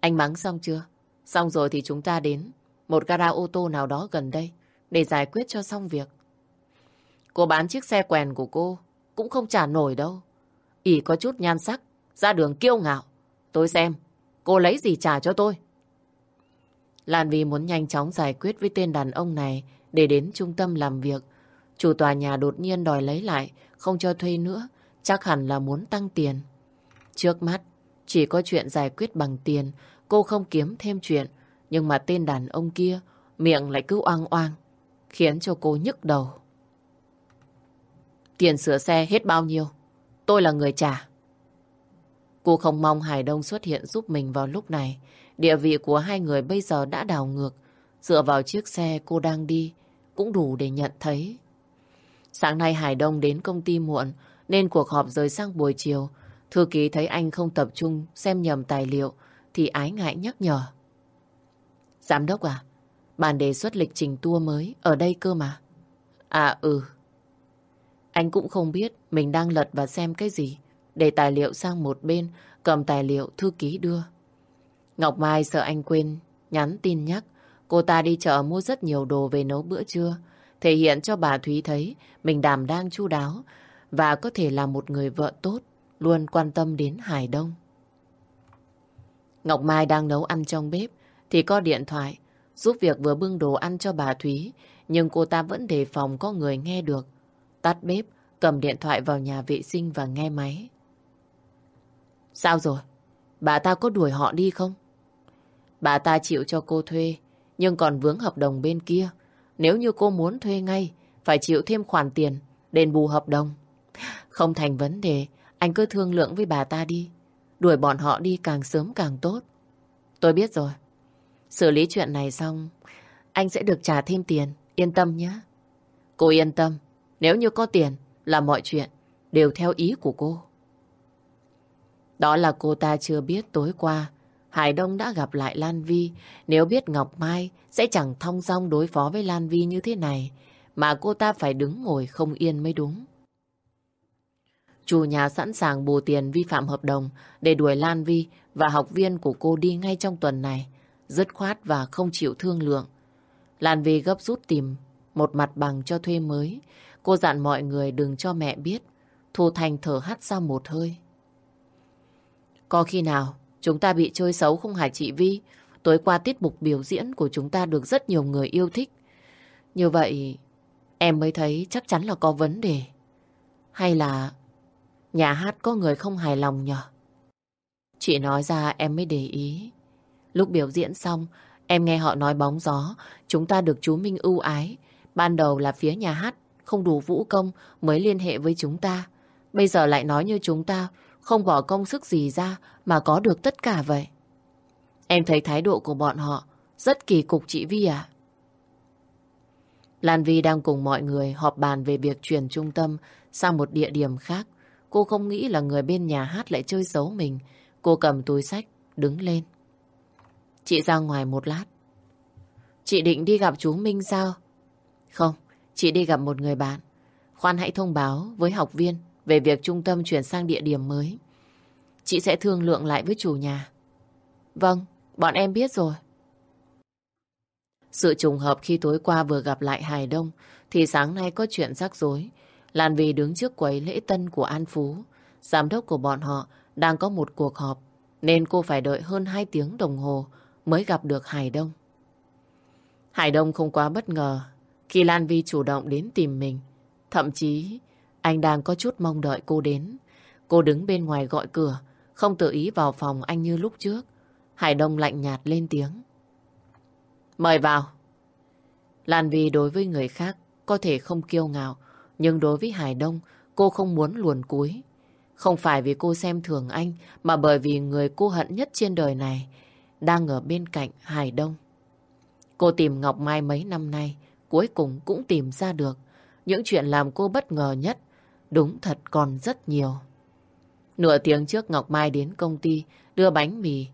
Anh mắng xong chưa? Xong rồi thì chúng ta đến một gara ô tô nào đó gần đây để giải quyết cho xong việc. Cô bán chiếc xe quèn của cô cũng không trả nổi đâu. ỉ có chút nhan sắc, ra đường kiêu ngạo. Tôi xem, cô lấy gì trả cho tôi? Lan Vi muốn nhanh chóng giải quyết với tên đàn ông này để đến trung tâm làm việc. Chủ tòa nhà đột nhiên đòi lấy lại, không cho thuê nữa, chắc hẳn là muốn tăng tiền. Trước mắt, chỉ có chuyện giải quyết bằng tiền, cô không kiếm thêm chuyện, nhưng mà tên đàn ông kia miệng lại cứ oang oang, khiến cho cô nhức đầu. Tiền sửa xe hết bao nhiêu? Tôi là người trả. Cô không mong Hải Đông xuất hiện giúp mình vào lúc này. Địa vị của hai người bây giờ đã đảo ngược. Dựa vào chiếc xe cô đang đi cũng đủ để nhận thấy. Sáng nay Hải Đông đến công ty muộn nên cuộc họp rời sang buổi chiều. Thư ký thấy anh không tập trung xem nhầm tài liệu thì ái ngại nhắc nhở. Giám đốc à, bạn đề xuất lịch trình tour mới ở đây cơ mà. À ừ. Anh cũng không biết mình đang lật và xem cái gì. Để tài liệu sang một bên, cầm tài liệu thư ký đưa. Ngọc Mai sợ anh quên, nhắn tin nhắc. Cô ta đi chợ mua rất nhiều đồ về nấu bữa trưa. Thể hiện cho bà Thúy thấy mình đảm đang chu đáo và có thể là một người vợ tốt, luôn quan tâm đến Hải Đông. Ngọc Mai đang nấu ăn trong bếp thì có điện thoại giúp việc vừa bưng đồ ăn cho bà Thúy nhưng cô ta vẫn đề phòng có người nghe được. Tắt bếp, cầm điện thoại vào nhà vệ sinh và nghe máy. Sao rồi? Bà ta có đuổi họ đi không? Bà ta chịu cho cô thuê nhưng còn vướng hợp đồng bên kia. Nếu như cô muốn thuê ngay phải chịu thêm khoản tiền đền bù hợp đồng. Không thành vấn đề, anh cứ thương lượng với bà ta đi. Đuổi bọn họ đi càng sớm càng tốt. Tôi biết rồi. Xử lý chuyện này xong, anh sẽ được trả thêm tiền. Yên tâm nhé. Cô yên tâm. Nếu như có tiền, là mọi chuyện đều theo ý của cô. Đó là cô ta chưa biết tối qua Hải Đông đã gặp lại Lan Vi. Nếu biết Ngọc Mai sẽ chẳng thong dong đối phó với Lan Vi như thế này, mà cô ta phải đứng ngồi không yên mới đúng. Chủ nhà sẵn sàng bù tiền vi phạm hợp đồng để đuổi Lan Vi và học viên của cô đi ngay trong tuần này, dứt khoát và không chịu thương lượng. Lan Vi gấp rút tìm một mặt bằng cho thuê mới. Cô dặn mọi người đừng cho mẹ biết. Thu Thành thở hắt ra một hơi. Có khi nào chúng ta bị chơi xấu không hả chị Vi? Tối qua tiết mục biểu diễn của chúng ta được rất nhiều người yêu thích. Như vậy, em mới thấy chắc chắn là có vấn đề. Hay là Nhà hát có người không hài lòng nhở Chị nói ra em mới để ý. Lúc biểu diễn xong, em nghe họ nói bóng gió, chúng ta được chú Minh ưu ái. Ban đầu là phía nhà hát không đủ vũ công mới liên hệ với chúng ta. Bây giờ lại nói như chúng ta không bỏ công sức gì ra mà có được tất cả vậy. Em thấy thái độ của bọn họ rất kỳ cục chị Vi à? Lan Vi đang cùng mọi người họp bàn về việc chuyển trung tâm sang một địa điểm khác. Cô không nghĩ là người bên nhà hát lại chơi xấu mình. Cô cầm túi sách, đứng lên. Chị ra ngoài một lát. Chị định đi gặp chú Minh sao? Không, chị đi gặp một người bạn. Khoan hãy thông báo với học viên về việc trung tâm chuyển sang địa điểm mới. Chị sẽ thương lượng lại với chủ nhà. Vâng, bọn em biết rồi. Sự trùng hợp khi tối qua vừa gặp lại Hải Đông thì sáng nay có chuyện rắc rối. Lan Vy đứng trước quầy lễ tân của An Phú. Giám đốc của bọn họ đang có một cuộc họp, nên cô phải đợi hơn 2 tiếng đồng hồ mới gặp được Hải Đông. Hải Đông không quá bất ngờ khi Lan Vi chủ động đến tìm mình. Thậm chí, anh đang có chút mong đợi cô đến. Cô đứng bên ngoài gọi cửa, không tự ý vào phòng anh như lúc trước. Hải Đông lạnh nhạt lên tiếng. Mời vào. Lan Vi đối với người khác có thể không kiêu ngạo, nhưng đối với Hải Đông, cô không muốn luồn cúi. Không phải vì cô xem thường anh, mà bởi vì người cô hận nhất trên đời này đang ở bên cạnh Hải Đông. Cô tìm Ngọc Mai mấy năm nay, cuối cùng cũng tìm ra được. Những chuyện làm cô bất ngờ nhất, đúng thật còn rất nhiều. Nửa tiếng trước Ngọc Mai đến công ty đưa bánh mì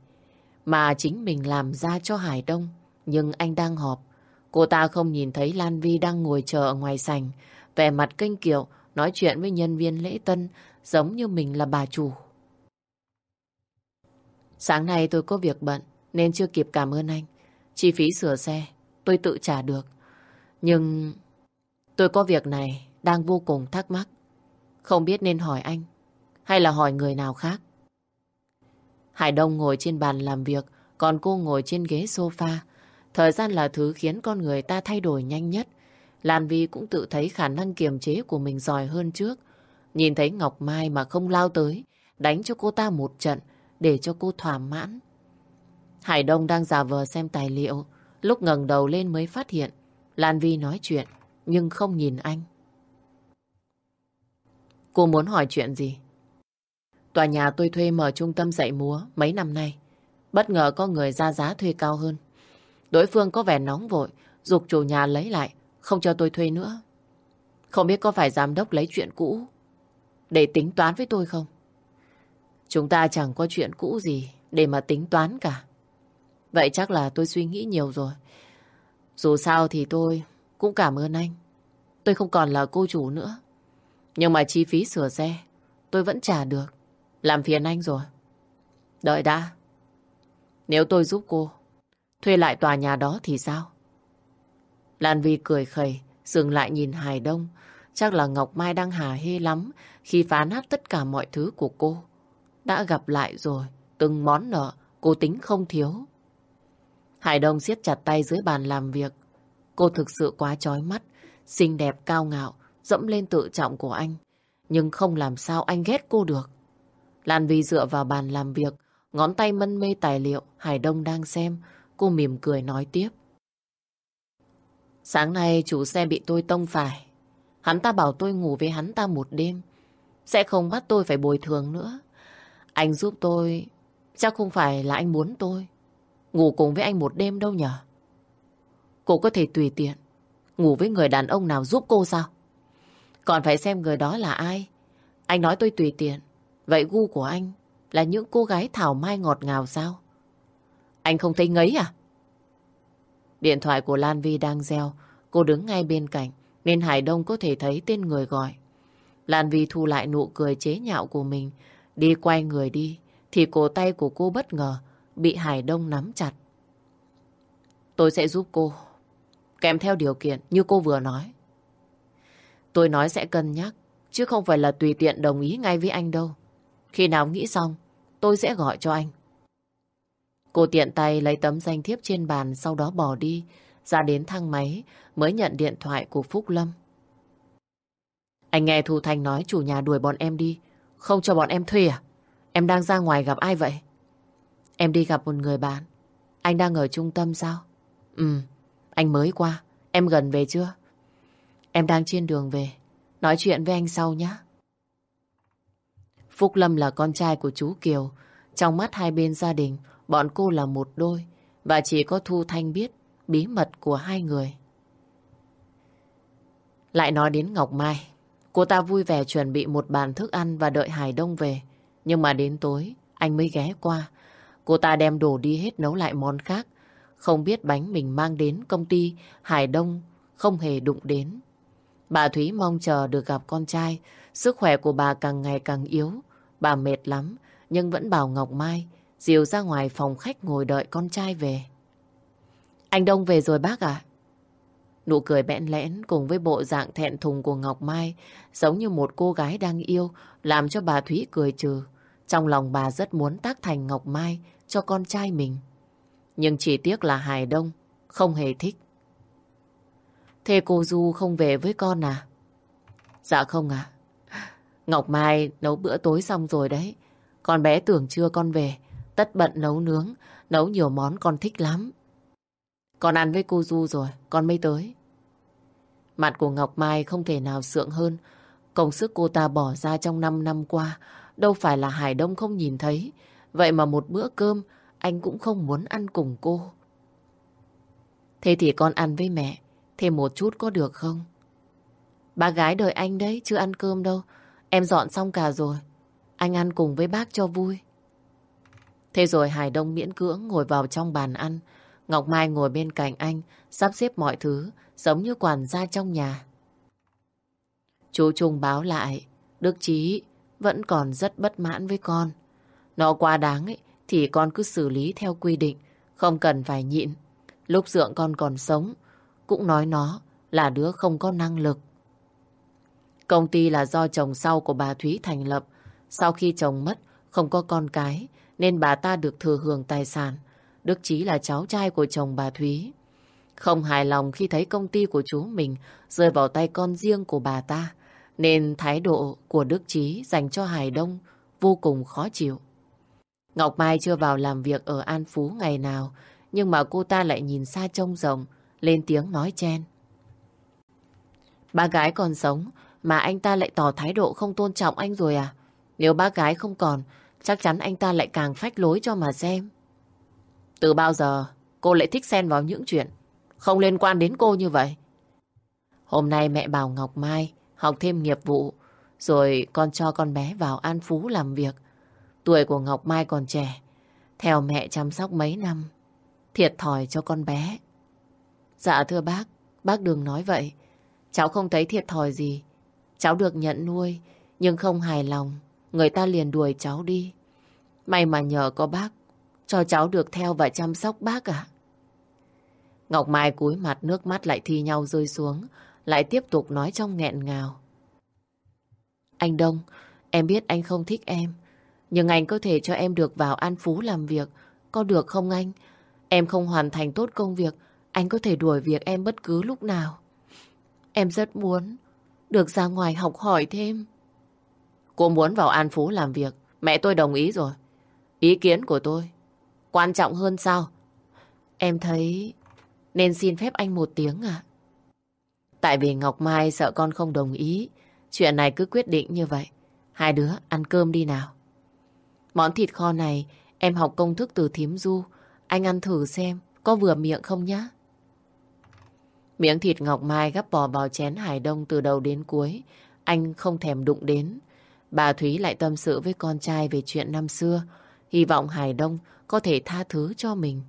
mà chính mình làm ra cho Hải Đông. Nhưng anh đang họp. Cô ta không nhìn thấy Lan Vi đang ngồi chờ ở ngoài sảnh, vẻ mặt kênh kiệu, nói chuyện với nhân viên lễ tân, giống như mình là bà chủ. Sáng nay tôi có việc bận, nên chưa kịp cảm ơn anh. Chi phí sửa xe, tôi tự trả được. Nhưng tôi có việc này đang vô cùng thắc mắc. Không biết nên hỏi anh hay là hỏi người nào khác. Hải Đông ngồi trên bàn làm việc, còn cô ngồi trên ghế sofa. Thời gian là thứ khiến con người ta thay đổi nhanh nhất. Lan Vi cũng tự thấy khả năng kiềm chế của mình giỏi hơn trước. Nhìn thấy Ngọc Mai mà không lao tới, đánh cho cô ta một trận để cho cô thỏa mãn. Hải Đông đang giả vờ xem tài liệu, lúc ngẩng đầu lên mới phát hiện Lan Vi nói chuyện, nhưng không nhìn anh. Cô muốn hỏi chuyện gì? Tòa nhà tôi thuê mở trung tâm dạy múa mấy năm nay. Bất ngờ có người ra giá thuê cao hơn. Đối phương có vẻ nóng vội, dục chủ nhà lấy lại, không cho tôi thuê nữa. Không biết có phải giám đốc lấy chuyện cũ để tính toán với tôi không? Chúng ta chẳng có chuyện cũ gì để mà tính toán cả. Vậy chắc là tôi suy nghĩ nhiều rồi. Dù sao thì tôi cũng cảm ơn anh. Tôi không còn là cô chủ nữa. Nhưng mà chi phí sửa xe tôi vẫn trả được. Làm phiền anh rồi. Đợi đã. Nếu tôi giúp cô thuê lại tòa nhà đó thì sao? Lan Vi cười khẩy, dừng lại nhìn Hải Đông. Chắc là Ngọc Mai đang hà hê lắm khi phá nát tất cả mọi thứ của cô. Đã gặp lại rồi, từng món nợ cô tính không thiếu. Hải Đông siết chặt tay dưới bàn làm việc. Cô thực sự quá trói mắt, xinh đẹp cao ngạo, dẫm lên tự trọng của anh. Nhưng không làm sao anh ghét cô được. Lan Vy dựa vào bàn làm việc, ngón tay mân mê tài liệu Hải Đông đang xem. Cô mỉm cười nói tiếp. Sáng nay chủ xe bị tôi tông phải. Hắn ta bảo tôi ngủ với hắn ta một đêm. Sẽ không bắt tôi phải bồi thường nữa. Anh giúp tôi, chắc không phải là anh muốn tôi. Ngủ cùng với anh một đêm đâu nhở? Cô có thể tùy tiện. Ngủ với người đàn ông nào giúp cô sao? Còn phải xem người đó là ai. Anh nói tôi tùy tiện. Vậy gu của anh là những cô gái thảo mai ngọt ngào sao? Anh không thấy ngấy à? Điện thoại của Lan Vi đang reo. Cô đứng ngay bên cạnh, nên Hải Đông có thể thấy tên người gọi. Lan Vi thu lại nụ cười chế nhạo của mình. Đi quay người đi, thì cổ tay của cô bất ngờ, bị Hải Đông nắm chặt. Tôi sẽ giúp cô. Kèm theo điều kiện như cô vừa nói. Tôi nói sẽ cân nhắc chứ không phải là tùy tiện đồng ý ngay với anh đâu. Khi nào nghĩ xong, tôi sẽ gọi cho anh. Cô tiện tay lấy tấm danh thiếp trên bàn sau đó bỏ đi, ra đến thang máy mới nhận điện thoại của Phúc Lâm. Anh nghe Thu Thanh nói chủ nhà đuổi bọn em đi, không cho bọn em thuê à? Em đang ra ngoài gặp ai vậy? Em đi gặp một người bạn. Anh đang ở trung tâm sao? Ừ, anh mới qua. Em gần về chưa? Em đang trên đường về. Nói chuyện với anh sau nhé. Phúc Lâm là con trai của chú Kiều. Trong mắt hai bên gia đình, bọn cô là một đôi. Và chỉ có Thu Thanh biết bí mật của hai người. Lại nói đến Ngọc Mai. Cô ta vui vẻ chuẩn bị một bàn thức ăn và đợi Hải Đông về. Nhưng mà đến tối, anh mới ghé qua. Cô ta đem đồ đi hết nấu lại món khác. Không biết bánh mình mang đến công ty Hải Đông không hề đụng đến. Bà Thúy mong chờ được gặp con trai. Sức khỏe của bà càng ngày càng yếu. Bà mệt lắm, nhưng vẫn bảo Ngọc Mai dìu ra ngoài phòng khách ngồi đợi con trai về. Anh Đông về rồi bác ạ. Nụ cười bẽn lẽn cùng với bộ dạng thẹn thùng của Ngọc Mai giống như một cô gái đang yêu làm cho bà Thúy cười trừ. Trong lòng bà rất muốn tác thành Ngọc Mai cho con trai mình. Nhưng chỉ tiếc là Hải Đông không hề thích. Thế cô Du không về với con à? Dạ không à. Ngọc Mai nấu bữa tối xong rồi đấy. Con bé tưởng chưa con về. Tất bận nấu nướng, nấu nhiều món con thích lắm. Con ăn với cô Du rồi, con mới tới. Mặt của Ngọc Mai không thể nào sượng hơn. Công sức cô ta bỏ ra trong 5 năm qua, đâu phải là Hải Đông không nhìn thấy. Vậy mà một bữa cơm, anh cũng không muốn ăn cùng cô. Thế thì con ăn với mẹ, thêm một chút có được không? Bà gái đợi anh đấy, chưa ăn cơm đâu. Em dọn xong cả rồi. anh ăn cùng với bác cho vui. Thế rồi Hải Đông miễn cưỡng ngồi vào trong bàn ăn. Ngọc Mai ngồi bên cạnh anh, sắp xếp mọi thứ, giống như quản gia trong nhà. Chú Trung báo lại, Đức Chí vẫn còn rất bất mãn với con. Nó quá đáng ấy, thì con cứ xử lý theo quy định, không cần phải nhịn. Lúc dượng con còn sống, cũng nói nó là đứa không có năng lực. Công ty là do chồng sau của bà Thúy thành lập. Sau khi chồng mất, không có con cái, nên bà ta được thừa hưởng tài sản. Đức Chí là cháu trai của chồng bà Thúy. Không hài lòng khi thấy công ty của chú mình rơi vào tay con riêng của bà ta, nên thái độ của Đức Chí dành cho Hải Đông vô cùng khó chịu. Ngọc Mai chưa vào làm việc ở An Phú ngày nào, nhưng mà cô ta lại nhìn xa trông rộng, lên tiếng nói chen. Ba gái còn sống, mà anh ta lại tỏ thái độ không tôn trọng anh rồi à? Nếu bác gái không còn, chắc chắn anh ta lại càng phách lối cho mà xem. Từ bao giờ cô lại thích xen vào những chuyện không liên quan đến cô như vậy? Hôm nay mẹ bảo Ngọc Mai học thêm nghiệp vụ, rồi con cho con bé vào An Phú làm việc. Tuổi của Ngọc Mai còn trẻ, theo mẹ chăm sóc mấy năm, thiệt thòi cho con bé. Dạ thưa bác, bác đừng nói vậy. Cháu không thấy thiệt thòi gì. Cháu được nhận nuôi, nhưng không hài lòng. Người ta liền đuổi cháu đi. May mà nhờ có bác, cho cháu được theo và chăm sóc bác ạ. Ngọc Mai cúi mặt nước mắt lại thi nhau rơi xuống, lại tiếp tục nói trong nghẹn ngào. Anh Đông, em biết anh không thích em, nhưng anh có thể cho em được vào An Phú làm việc, có được không anh? Em không hoàn thành tốt công việc, anh có thể đuổi việc em bất cứ lúc nào. Em rất muốn được ra ngoài học hỏi thêm. Cô muốn vào An Phú làm việc, mẹ tôi đồng ý rồi. Ý kiến của tôi, quan trọng hơn sao? Em thấy nên xin phép anh một tiếng à? Tại vì Ngọc Mai sợ con không đồng ý, chuyện này cứ quyết định như vậy. Hai đứa ăn cơm đi nào. Món thịt kho này em học công thức từ thím du. Anh ăn thử xem có vừa miệng không nhá. Miếng thịt Ngọc Mai gắp bò vào chén Hải Đông từ đầu đến cuối. Anh không thèm đụng đến. Bà Thúy lại tâm sự với con trai về chuyện năm xưa. Hy vọng Hải Đông có thể tha thứ cho mình.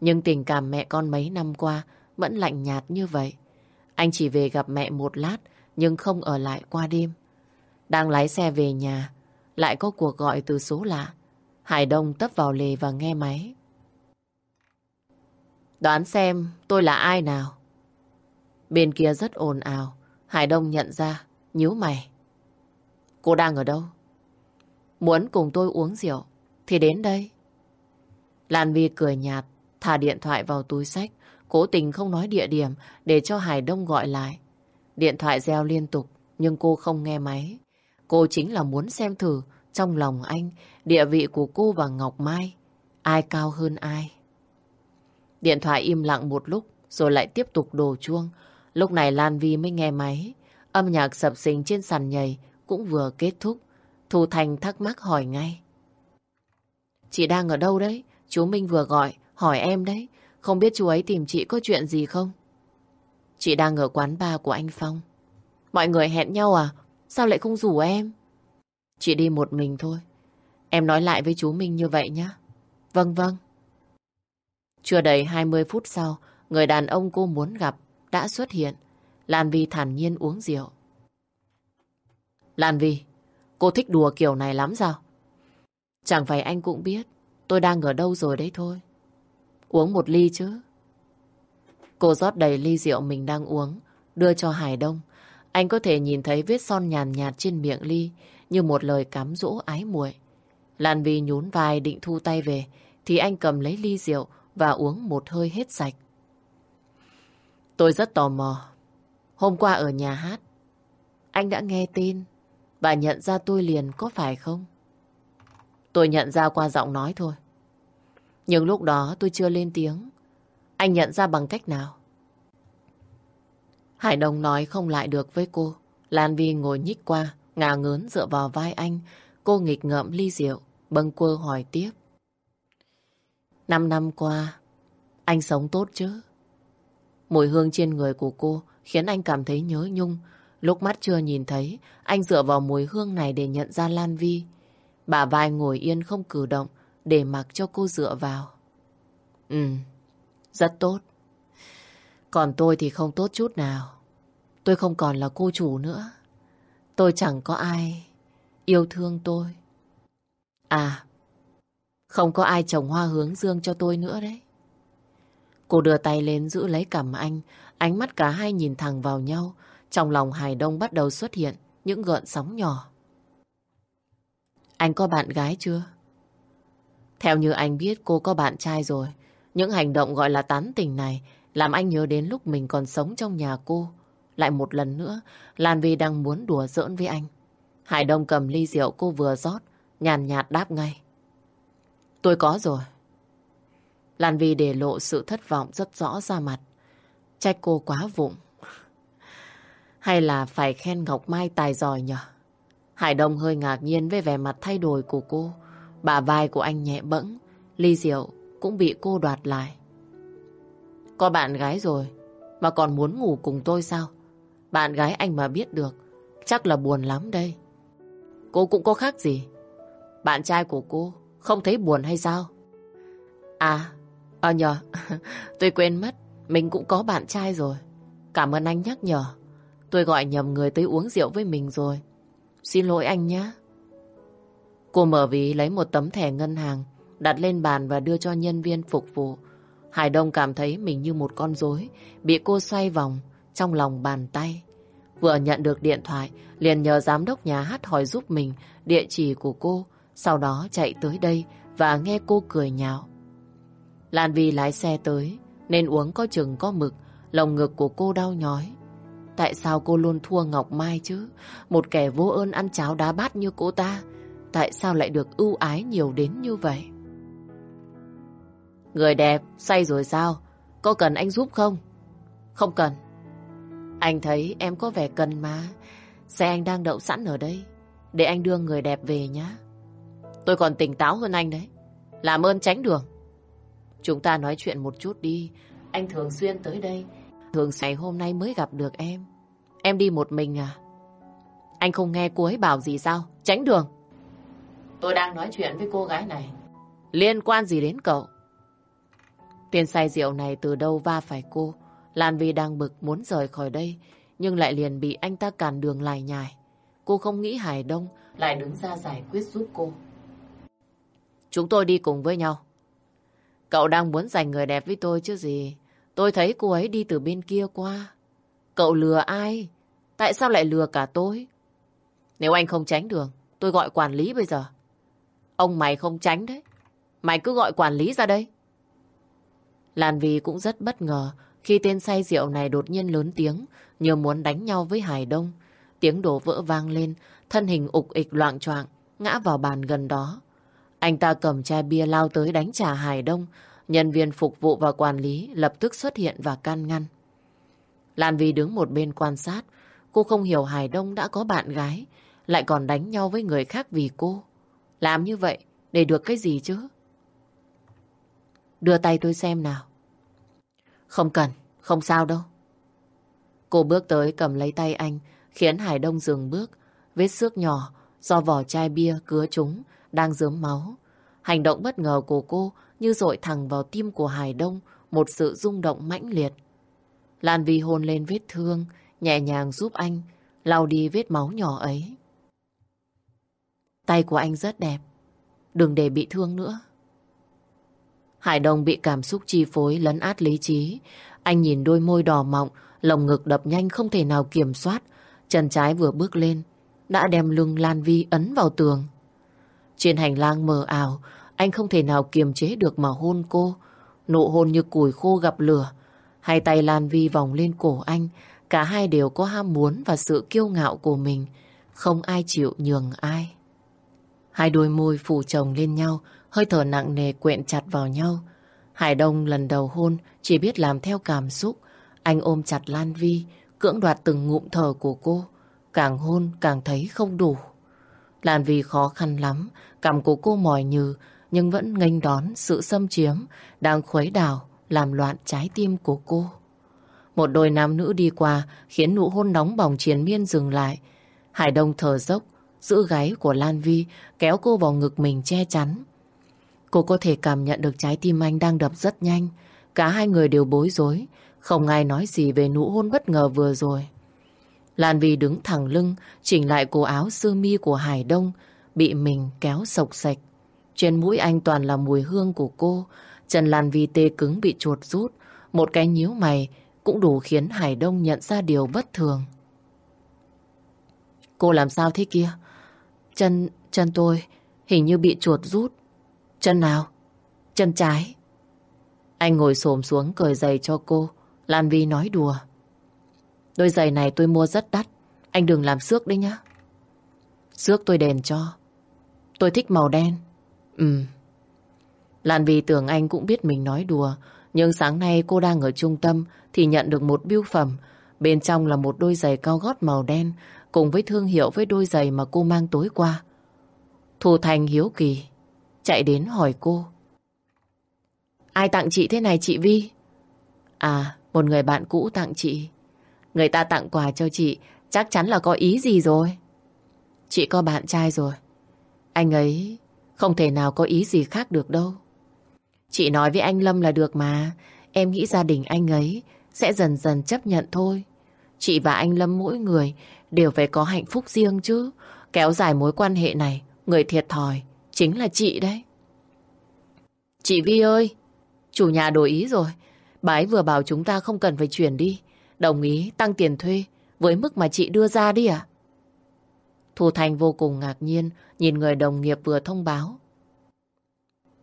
Nhưng tình cảm mẹ con mấy năm qua vẫn lạnh nhạt như vậy. Anh chỉ về gặp mẹ một lát nhưng không ở lại qua đêm. Đang lái xe về nhà, lại có cuộc gọi từ số lạ. Hải Đông tấp vào lề và nghe máy. Đoán xem tôi là ai nào? Bên kia rất ồn ào. Hải Đông nhận ra, nhíu mày. Cô đang ở đâu? Muốn cùng tôi uống rượu, thì đến đây. Lan Vi cười nhạt, thả điện thoại vào túi sách, cố tình không nói địa điểm để cho Hải Đông gọi lại. Điện thoại reo liên tục, nhưng cô không nghe máy. Cô chính là muốn xem thử trong lòng anh địa vị của cô và Ngọc Mai. Ai cao hơn ai? Điện thoại im lặng một lúc rồi lại tiếp tục đổ chuông. Lúc này Lan Vi mới nghe máy. Âm nhạc sập sình trên sàn nhảy cũng vừa kết thúc. Thu Thành thắc mắc hỏi ngay. Chị đang ở đâu đấy? Chú Minh vừa gọi, hỏi em đấy. Không biết chú ấy tìm chị có chuyện gì không? Chị đang ở quán bar của anh Phong. Mọi người hẹn nhau à? Sao lại không rủ em? Chị đi một mình thôi. Em nói lại với chú Minh như vậy nhé. Vâng vâng. Chưa đầy 20 phút sau, người đàn ông cô muốn gặp đã xuất hiện. Lan Vi thản nhiên uống rượu. Lan Vi, cô thích đùa kiểu này lắm sao? Chẳng phải anh cũng biết tôi đang ở đâu rồi đấy thôi. Uống một ly chứ. Cô rót đầy ly rượu mình đang uống, đưa cho Hải Đông. Anh có thể nhìn thấy vết son nhàn nhạt trên miệng ly như một lời cám dỗ ái muội. Lan Vi nhún vai định thu tay về thì anh cầm lấy ly rượu và uống một hơi hết sạch. Tôi rất tò mò. Hôm qua ở nhà hát, anh đã nghe tin và nhận ra tôi liền có phải không? Tôi nhận ra qua giọng nói thôi. Nhưng lúc đó tôi chưa lên tiếng. Anh nhận ra bằng cách nào? Hải Đông nói không lại được với cô. Lan Vi ngồi nhích qua, ngà ngớn dựa vào vai anh. Cô nghịch ngợm ly rượu, bâng quơ hỏi tiếp. Năm năm qua, anh sống tốt chứ? Mùi hương trên người của cô khiến anh cảm thấy nhớ nhung. Lúc mắt chưa nhìn thấy, anh dựa vào mùi hương này để nhận ra Lan Vi. Bà vai ngồi yên không cử động để mặc cho cô dựa vào. Ừ, rất tốt. Còn tôi thì không tốt chút nào. Tôi không còn là cô chủ nữa. Tôi chẳng có ai yêu thương tôi. À, không có ai trồng hoa hướng dương cho tôi nữa đấy. Cô đưa tay lên giữ lấy cầm anh, ánh mắt cả hai nhìn thẳng vào nhau. Trong lòng Hải Đông bắt đầu xuất hiện những gợn sóng nhỏ. Anh có bạn gái chưa? Theo như anh biết cô có bạn trai rồi. Những hành động gọi là tán tình này làm anh nhớ đến lúc mình còn sống trong nhà cô. Lại một lần nữa, Lan Vi đang muốn đùa giỡn với anh. Hải Đông cầm ly rượu cô vừa rót, nhàn nhạt đáp ngay. Tôi có rồi. Lan Vi để lộ sự thất vọng rất rõ ra mặt. Trách cô quá vụng. Hay là phải khen Ngọc Mai tài giỏi nhở? Hải Đông hơi ngạc nhiên với vẻ mặt thay đổi của cô. Bà vai của anh nhẹ bẫng, ly rượu cũng bị cô đoạt lại. Có bạn gái rồi, mà còn muốn ngủ cùng tôi sao? Bạn gái anh mà biết được, chắc là buồn lắm đây. Cô cũng có khác gì? Bạn trai của cô không thấy buồn hay sao? À, à nhờ, tôi quên mất, mình cũng có bạn trai rồi. Cảm ơn anh nhắc nhở. Tôi gọi nhầm người tới uống rượu với mình rồi. Xin lỗi anh nhé. Cô mở ví lấy một tấm thẻ ngân hàng, đặt lên bàn và đưa cho nhân viên phục vụ. Hải Đông cảm thấy mình như một con rối, bị cô xoay vòng trong lòng bàn tay. Vừa nhận được điện thoại, liền nhờ giám đốc nhà hát hỏi giúp mình địa chỉ của cô, sau đó chạy tới đây và nghe cô cười nhạo. Lan Vi lái xe tới, nên uống có chừng có mực, lồng ngực của cô đau nhói. Tại sao cô luôn thua Ngọc Mai chứ? Một kẻ vô ơn ăn cháo đá bát như cô ta, tại sao lại được ưu ái nhiều đến như vậy? Người đẹp, say rồi sao? Có cần anh giúp không? Không cần. Anh thấy em có vẻ cần mà. Xe anh đang đậu sẵn ở đây. Để anh đưa người đẹp về nhá. Tôi còn tỉnh táo hơn anh đấy. Làm ơn tránh đường. Chúng ta nói chuyện một chút đi. Anh thường xuyên tới đây. Thường ngày hôm nay mới gặp được em. Em đi một mình à? Anh không nghe cô ấy bảo gì sao? Tránh đường. Tôi đang nói chuyện với cô gái này. Liên quan gì đến cậu? Tiền say rượu này từ đâu va phải cô? Lan Vi đang bực muốn rời khỏi đây, nhưng lại liền bị anh ta cản đường lại nhài. Cô không nghĩ Hải Đông lại đứng ra giải quyết giúp cô. Chúng tôi đi cùng với nhau. Cậu đang muốn giành người đẹp với tôi chứ gì. Tôi thấy cô ấy đi từ bên kia qua. Cậu lừa ai? Tại sao lại lừa cả tôi? Nếu anh không tránh đường, tôi gọi quản lý bây giờ. Ông mày không tránh đấy. Mày cứ gọi quản lý ra đây. Lan Vi cũng rất bất ngờ khi tên say rượu này đột nhiên lớn tiếng như muốn đánh nhau với Hải Đông. Tiếng đổ vỡ vang lên, thân hình ục ịch loạn choạng ngã vào bàn gần đó. Anh ta cầm chai bia lao tới đánh trả Hải Đông. Nhân viên phục vụ và quản lý lập tức xuất hiện và can ngăn. Lan Vi đứng một bên quan sát. Cô không hiểu Hải Đông đã có bạn gái, lại còn đánh nhau với người khác vì cô. Làm như vậy để được cái gì chứ? Đưa tay tôi xem nào. Không cần, không sao đâu. Cô bước tới cầm lấy tay anh, khiến Hải Đông dừng bước. Vết xước nhỏ do vỏ chai bia cứa trúng, đang dớm máu. Hành động bất ngờ của cô như dội thẳng vào tim của Hải Đông một sự rung động mãnh liệt. Lan Vi hôn lên vết thương, nhẹ nhàng giúp anh lau đi vết máu nhỏ ấy. Tay của anh rất đẹp, đừng để bị thương nữa. Hải Đông bị cảm xúc chi phối lấn át lý trí. Anh nhìn đôi môi đỏ mọng, lồng ngực đập nhanh không thể nào kiểm soát. Chân trái vừa bước lên, đã đem lưng Lan Vi ấn vào tường. Trên hành lang mờ ảo, anh không thể nào kiềm chế được mà hôn cô. Nụ hôn như củi khô gặp lửa. Hai tay Lan Vi vòng lên cổ anh. Cả hai đều có ham muốn và sự kiêu ngạo của mình. Không ai chịu nhường ai. Hai đôi môi phủ chồng lên nhau, hơi thở nặng nề quyện chặt vào nhau. Hải Đông lần đầu hôn chỉ biết làm theo cảm xúc. Anh ôm chặt Lan Vi, cưỡng đoạt từng ngụm thở của cô. Càng hôn càng thấy không đủ. Lan Vi khó khăn lắm, cảm của cô mỏi nhừ, nhưng vẫn nghênh đón sự xâm chiếm đang khuấy đảo, làm loạn trái tim của cô. Một đôi nam nữ đi qua khiến nụ hôn nóng bỏng triền miên dừng lại. Hải Đông thở dốc, giữ gáy của Lan Vi, kéo cô vào ngực mình che chắn. Cô có thể cảm nhận được trái tim anh đang đập rất nhanh. Cả hai người đều bối rối, không ai nói gì về nụ hôn bất ngờ vừa rồi. Lan Vi đứng thẳng lưng, chỉnh lại cổ áo sơ mi của Hải Đông, bị mình kéo sộc sạch. Trên mũi anh toàn là mùi hương của cô, chân Lan Vi tê cứng bị chuột rút, một cái nhíu mày cũng đủ khiến Hải Đông nhận ra điều bất thường. Cô làm sao thế kia? Chân, chân tôi hình như bị chuột rút. Chân nào? Chân trái. Anh ngồi xổm xuống cởi giày cho cô. Lan Vi nói đùa. Đôi giày này tôi mua rất đắt. Anh đừng làm xước đấy nhá. Xước tôi đền cho. Tôi thích màu đen. Ừ. Lan Vi tưởng anh cũng biết mình nói đùa. Nhưng sáng nay cô đang ở trung tâm thì nhận được một biêu phẩm. Bên trong là một đôi giày cao gót màu đen cùng với thương hiệu với đôi giày mà cô mang tối qua. Thu Thành hiếu kỳ, chạy đến hỏi cô. Ai tặng chị thế này chị Vi? À, một người bạn cũ tặng chị. Người ta tặng quà cho chị, chắc chắn là có ý gì rồi. Chị có bạn trai rồi. Anh ấy không thể nào có ý gì khác được đâu. Chị nói với anh Lâm là được mà. Em nghĩ gia đình anh ấy sẽ dần dần chấp nhận thôi. Chị và anh Lâm mỗi người đều phải có hạnh phúc riêng chứ. Kéo dài mối quan hệ này, người thiệt thòi chính là chị đấy. Chị Vi ơi, chủ nhà đổi ý rồi. Bà ấy vừa bảo chúng ta không cần phải chuyển đi. Đồng ý tăng tiền thuê với mức mà chị đưa ra đi à? Thu Thành vô cùng ngạc nhiên nhìn người đồng nghiệp vừa thông báo.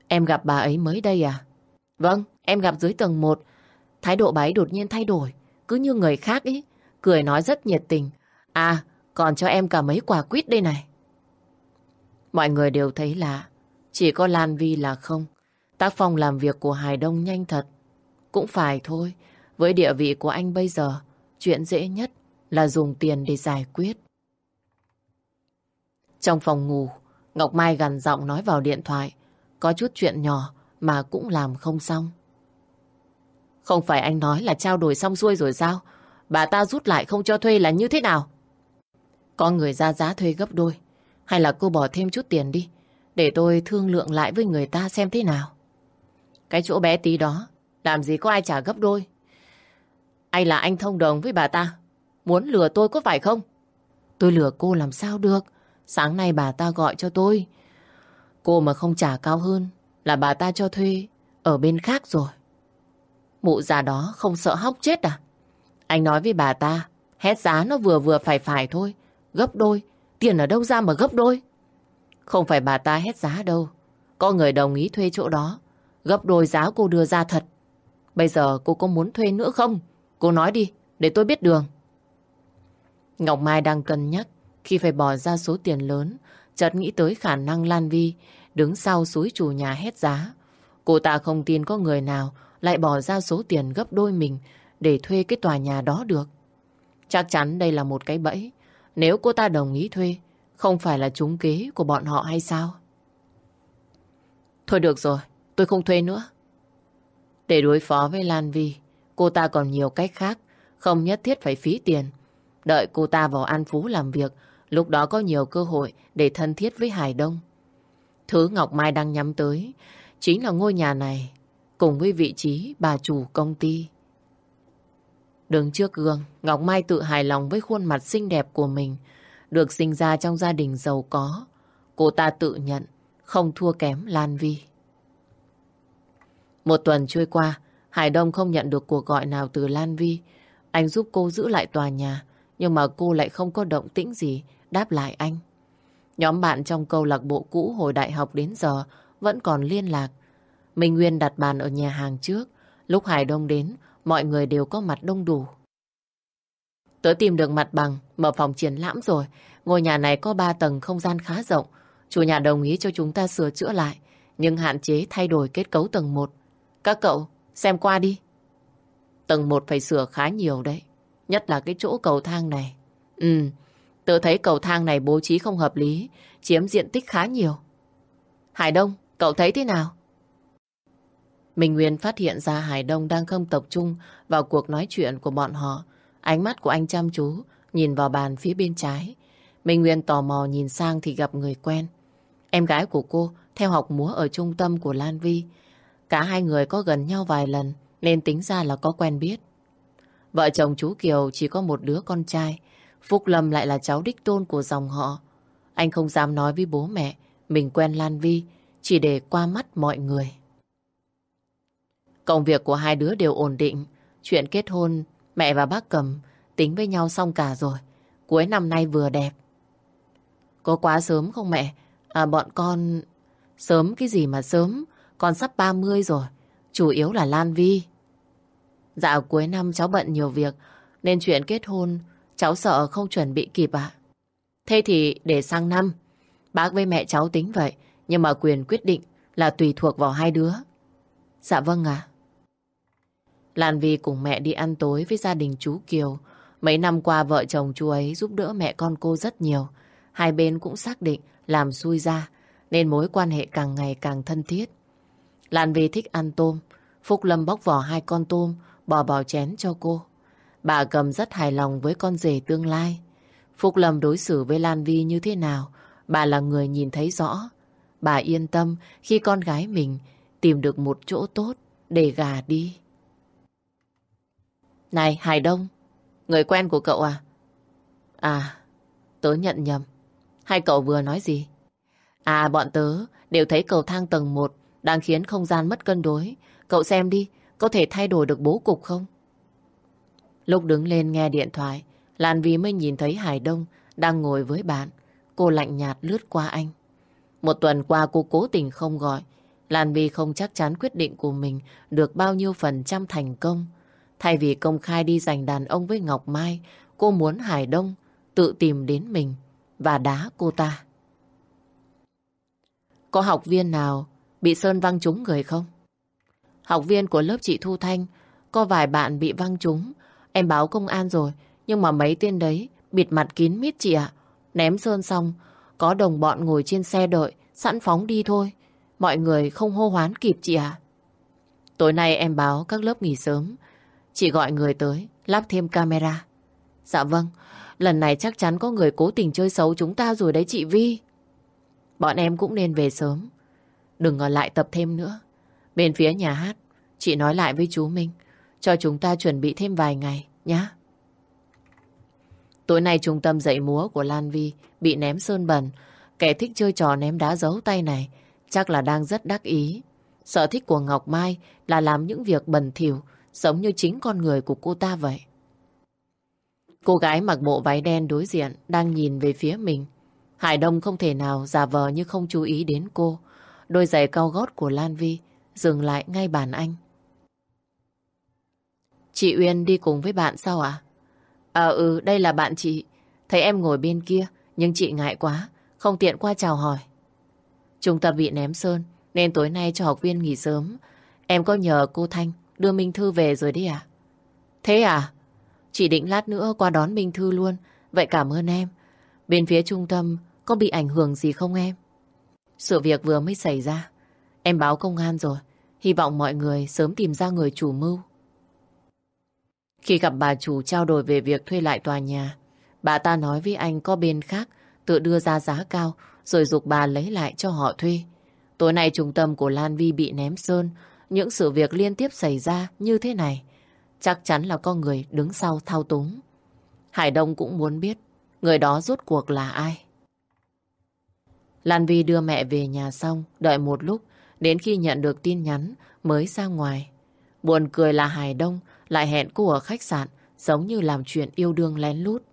Em gặp bà ấy mới đây à? Vâng, em gặp dưới tầng 1. Thái độ bà ấy đột nhiên thay đổi, cứ như người khác ấy. Cười nói rất nhiệt tình. À, còn cho em cả mấy quả quýt đây này. Mọi người đều thấy lạ. Chỉ có Lan Vi là không. Tác phong làm việc của Hải Đông nhanh thật. Cũng phải thôi. Với địa vị của anh bây giờ, chuyện dễ nhất là dùng tiền để giải quyết. Trong phòng ngủ, Ngọc Mai gằn giọng nói vào điện thoại. Có chút chuyện nhỏ mà cũng làm không xong. Không phải anh nói là trao đổi xong xuôi rồi sao? Bà ta rút lại không cho thuê là như thế nào? Có người ra giá thuê gấp đôi. Hay là cô bỏ thêm chút tiền đi. Để tôi thương lượng lại với người ta xem thế nào. Cái chỗ bé tí đó, làm gì có ai trả gấp đôi. Hay là anh thông đồng với bà ta? Muốn lừa tôi có phải không? Tôi lừa cô làm sao được? Sáng nay bà ta gọi cho tôi. Cô mà không trả cao hơn là bà ta cho thuê ở bên khác rồi. Mụ già đó không sợ hóc chết à? Anh nói với bà ta, hét giá nó vừa vừa phải phải thôi. Gấp đôi, tiền ở đâu ra mà gấp đôi? Không phải bà ta hét giá đâu. Có người đồng ý thuê chỗ đó. Gấp đôi giá cô đưa ra thật. Bây giờ cô có muốn thuê nữa không? Cô nói đi, để tôi biết đường. Ngọc Mai đang cân nhắc khi phải bỏ ra số tiền lớn, chợt nghĩ tới khả năng Lan Vi đứng sau suối chủ nhà hết giá. Cô ta không tin có người nào lại bỏ ra số tiền gấp đôi mình để thuê cái tòa nhà đó được. Chắc chắn đây là một cái bẫy. Nếu cô ta đồng ý thuê, không phải là trúng kế của bọn họ hay sao? Thôi được rồi, tôi không thuê nữa. Để đối phó với Lan Vi, cô ta còn nhiều cách khác, không nhất thiết phải phí tiền. Đợi cô ta vào An Phú làm việc, lúc đó có nhiều cơ hội để thân thiết với Hải Đông. Thứ Ngọc Mai đang nhắm tới chính là ngôi nhà này cùng với vị trí bà chủ công ty. Đứng trước gương, Ngọc Mai tự hài lòng với khuôn mặt xinh đẹp của mình. Được sinh ra trong gia đình giàu có, cô ta tự nhận không thua kém Lan Vi. Một tuần trôi qua, Hải Đông không nhận được cuộc gọi nào từ Lan Vi. Anh giúp cô giữ lại tòa nhà, nhưng mà cô lại không có động tĩnh gì đáp lại anh. Nhóm bạn trong câu lạc bộ cũ hồi đại học đến giờ vẫn còn liên lạc. Minh Nguyên đặt bàn ở nhà hàng trước. Lúc Hải Đông đến, mọi người đều có mặt đông đủ. Tớ tìm được mặt bằng, mở phòng triển lãm rồi. Ngôi nhà này có 3 tầng không gian khá rộng. Chủ nhà đồng ý cho chúng ta sửa chữa lại, nhưng hạn chế thay đổi kết cấu tầng 1. Các cậu, xem qua đi. Tầng 1 phải sửa khá nhiều đấy. Nhất là cái chỗ cầu thang này. Ừ, tớ thấy cầu thang này bố trí không hợp lý, chiếm diện tích khá nhiều. Hải Đông, cậu thấy thế nào? Minh Nguyên phát hiện ra Hải Đông đang không tập trung vào cuộc nói chuyện của bọn họ. Ánh mắt của anh chăm chú, nhìn vào bàn phía bên trái. Minh Nguyên tò mò nhìn sang thì gặp người quen. Em gái của cô theo học múa ở trung tâm của Lan Vi. Cả hai người có gần nhau vài lần nên tính ra là có quen biết. Vợ chồng chú Kiều chỉ có một đứa con trai. Phúc Lâm lại là cháu đích tôn của dòng họ. Anh không dám nói với bố mẹ mình quen Lan Vi chỉ để qua mắt mọi người. Công việc của hai đứa đều ổn định. Chuyện kết hôn, mẹ và bác cầm tính với nhau xong cả rồi. Cuối năm nay vừa đẹp. Có quá sớm không mẹ? À bọn con... Sớm cái gì mà sớm? Con sắp 30 rồi. Chủ yếu là Lan Vi. Dạo cuối năm cháu bận nhiều việc, nên chuyện kết hôn, cháu sợ không chuẩn bị kịp ạ. Thế thì để sang năm, bác với mẹ cháu tính vậy, nhưng mà quyền quyết định là tùy thuộc vào hai đứa. Dạ vâng ạ. Lan Vi cùng mẹ đi ăn tối với gia đình chú Kiều. Mấy năm qua vợ chồng chú ấy giúp đỡ mẹ con cô rất nhiều. Hai bên cũng xác định làm xui ra, nên mối quan hệ càng ngày càng thân thiết. Lan Vi thích ăn tôm. Phúc Lâm bóc vỏ hai con tôm bỏ vào chén cho cô. Bà cầm rất hài lòng với con rể tương lai. Phúc Lâm đối xử với Lan Vi như thế nào, bà là người nhìn thấy rõ. Bà yên tâm khi con gái mình tìm được một chỗ tốt để gà đi. Này, Hải Đông, người quen của cậu à? À, tớ nhận nhầm. Hai cậu vừa nói gì? À, bọn tớ đều thấy cầu thang tầng 1 đang khiến không gian mất cân đối. Cậu xem đi, có thể thay đổi được bố cục không? Lúc đứng lên nghe điện thoại, Lan Vy mới nhìn thấy Hải Đông đang ngồi với bạn. Cô lạnh nhạt lướt qua anh. Một tuần qua cô cố tình không gọi. Lan Vy không chắc chắn quyết định của mình được bao nhiêu phần trăm thành công. Thay vì công khai đi giành đàn ông với Ngọc Mai, cô muốn Hải Đông tự tìm đến mình và đá cô ta. Có học viên nào bị Sơn văng trúng người không? Học viên của lớp chị Thu Thanh có vài bạn bị văng trúng. Em báo công an rồi, nhưng mà mấy tên đấy bịt mặt kín mít chị ạ. Ném Sơn xong, có đồng bọn ngồi trên xe đợi, sẵn phóng đi thôi. Mọi người không hô hoán kịp chị ạ. Tối nay em báo các lớp nghỉ sớm. Chị gọi người tới, lắp thêm camera. Dạ vâng, lần này chắc chắn có người cố tình chơi xấu chúng ta rồi đấy chị Vi. Bọn em cũng nên về sớm. Đừng ở lại tập thêm nữa. Bên phía nhà hát, chị nói lại với chú Minh, cho chúng ta chuẩn bị thêm vài ngày, nhá. Tối nay trung tâm dạy múa của Lan Vi bị ném sơn bẩn. Kẻ thích chơi trò ném đá giấu tay này chắc là đang rất đắc ý. Sở thích của Ngọc Mai là làm những việc bẩn thỉu giống như chính con người của cô ta vậy. Cô gái mặc bộ váy đen đối diện đang nhìn về phía mình. Hải Đông không thể nào giả vờ như không chú ý đến cô. Đôi giày cao gót của Lan Vi dừng lại ngay bàn anh. Chị Uyên đi cùng với bạn sao ạ? À? ừ, đây là bạn chị. Thấy em ngồi bên kia, nhưng chị ngại quá, không tiện qua chào hỏi. Trung tâm bị ném sơn, nên tối nay cho học viên nghỉ sớm. Em có nhờ cô Thanh đưa Minh Thư về rồi đi à? Thế à? Chị định lát nữa qua đón Minh Thư luôn. Vậy cảm ơn em. Bên phía trung tâm có bị ảnh hưởng gì không em? Sự việc vừa mới xảy ra. Em báo công an rồi. Hy vọng mọi người sớm tìm ra người chủ mưu. Khi gặp bà chủ trao đổi về việc thuê lại tòa nhà, bà ta nói với anh có bên khác tự đưa ra giá cao rồi dục bà lấy lại cho họ thuê. Tối nay trung tâm của Lan Vi bị ném sơn, những sự việc liên tiếp xảy ra như thế này. Chắc chắn là có người đứng sau thao túng. Hải Đông cũng muốn biết người đó rốt cuộc là ai. Lan Vi đưa mẹ về nhà xong, đợi một lúc, đến khi nhận được tin nhắn mới ra ngoài. Buồn cười là Hải Đông lại hẹn cô ở khách sạn, giống như làm chuyện yêu đương lén lút.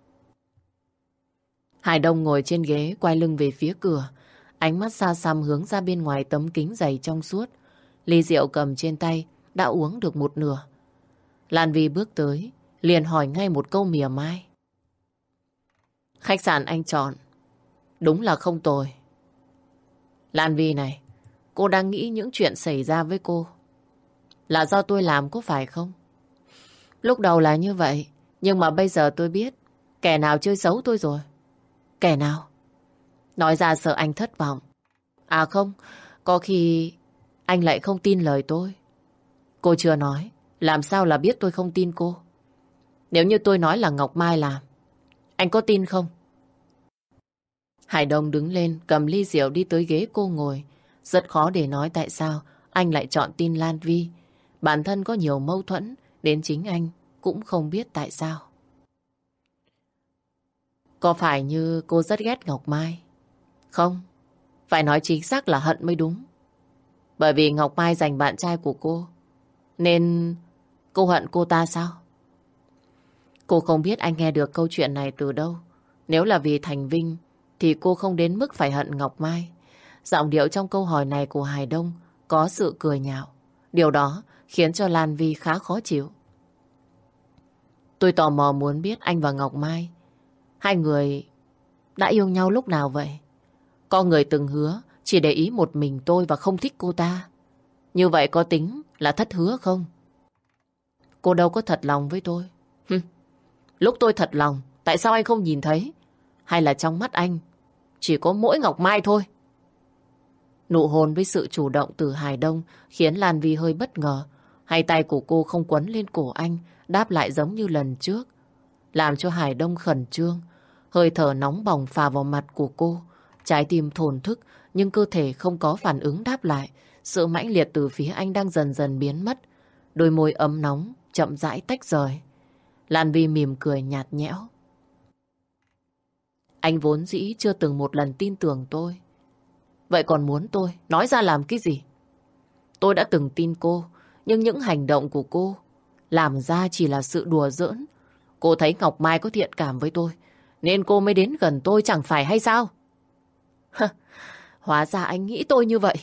Hải Đông ngồi trên ghế, quay lưng về phía cửa, ánh mắt xa xăm hướng ra bên ngoài tấm kính dày trong suốt. Ly rượu cầm trên tay, đã uống được một nửa. Lan Vi bước tới, liền hỏi ngay một câu mỉa mai. Khách sạn anh chọn, đúng là không tồi. Lan Vi này, cô đang nghĩ những chuyện xảy ra với cô. Là do tôi làm có phải không? Lúc đầu là như vậy, nhưng mà bây giờ tôi biết kẻ nào chơi xấu tôi rồi. Kẻ nào? Nói ra sợ anh thất vọng. À không, có khi anh lại không tin lời tôi. Cô chưa nói, làm sao là biết tôi không tin cô? Nếu như tôi nói là Ngọc Mai làm, anh có tin không? Hải Đông đứng lên, cầm ly rượu đi tới ghế cô ngồi. Rất khó để nói tại sao anh lại chọn tin Lan Vi. Bản thân có nhiều mâu thuẫn, đến chính anh cũng không biết tại sao. Có phải như cô rất ghét Ngọc Mai? Không, phải nói chính xác là hận mới đúng. Bởi vì Ngọc Mai giành bạn trai của cô, nên cô hận cô ta sao? Cô không biết anh nghe được câu chuyện này từ đâu. Nếu là vì Thành Vinh, thì cô không đến mức phải hận Ngọc Mai. Giọng điệu trong câu hỏi này của Hải Đông có sự cười nhạo. Điều đó khiến cho Lan Vi khá khó chịu. Tôi tò mò muốn biết anh và Ngọc Mai, hai người đã yêu nhau lúc nào vậy? Có người từng hứa chỉ để ý một mình tôi và không thích cô ta. Như vậy có tính là thất hứa không? Cô đâu có thật lòng với tôi. Lúc tôi thật lòng, tại sao anh không nhìn thấy? Hay là trong mắt anh chỉ có mỗi Ngọc Mai thôi? Nụ hôn với sự chủ động từ Hải Đông khiến Lan Vi hơi bất ngờ. Hai tay của cô không quấn lên cổ anh, đáp lại giống như lần trước. Làm cho Hải Đông khẩn trương, hơi thở nóng bỏng phà vào mặt của cô. Trái tim thổn thức, nhưng cơ thể không có phản ứng đáp lại. Sự mãnh liệt từ phía anh đang dần dần biến mất. Đôi môi ấm nóng, chậm rãi tách rời. Lan Vi mỉm cười nhạt nhẽo. Anh vốn dĩ chưa từng một lần tin tưởng tôi. Vậy còn muốn tôi nói ra làm cái gì? Tôi đã từng tin cô, nhưng những hành động của cô làm ra chỉ là sự đùa giỡn. Cô thấy Ngọc Mai có thiện cảm với tôi, nên cô mới đến gần tôi chẳng phải hay sao? Hóa ra anh nghĩ tôi như vậy.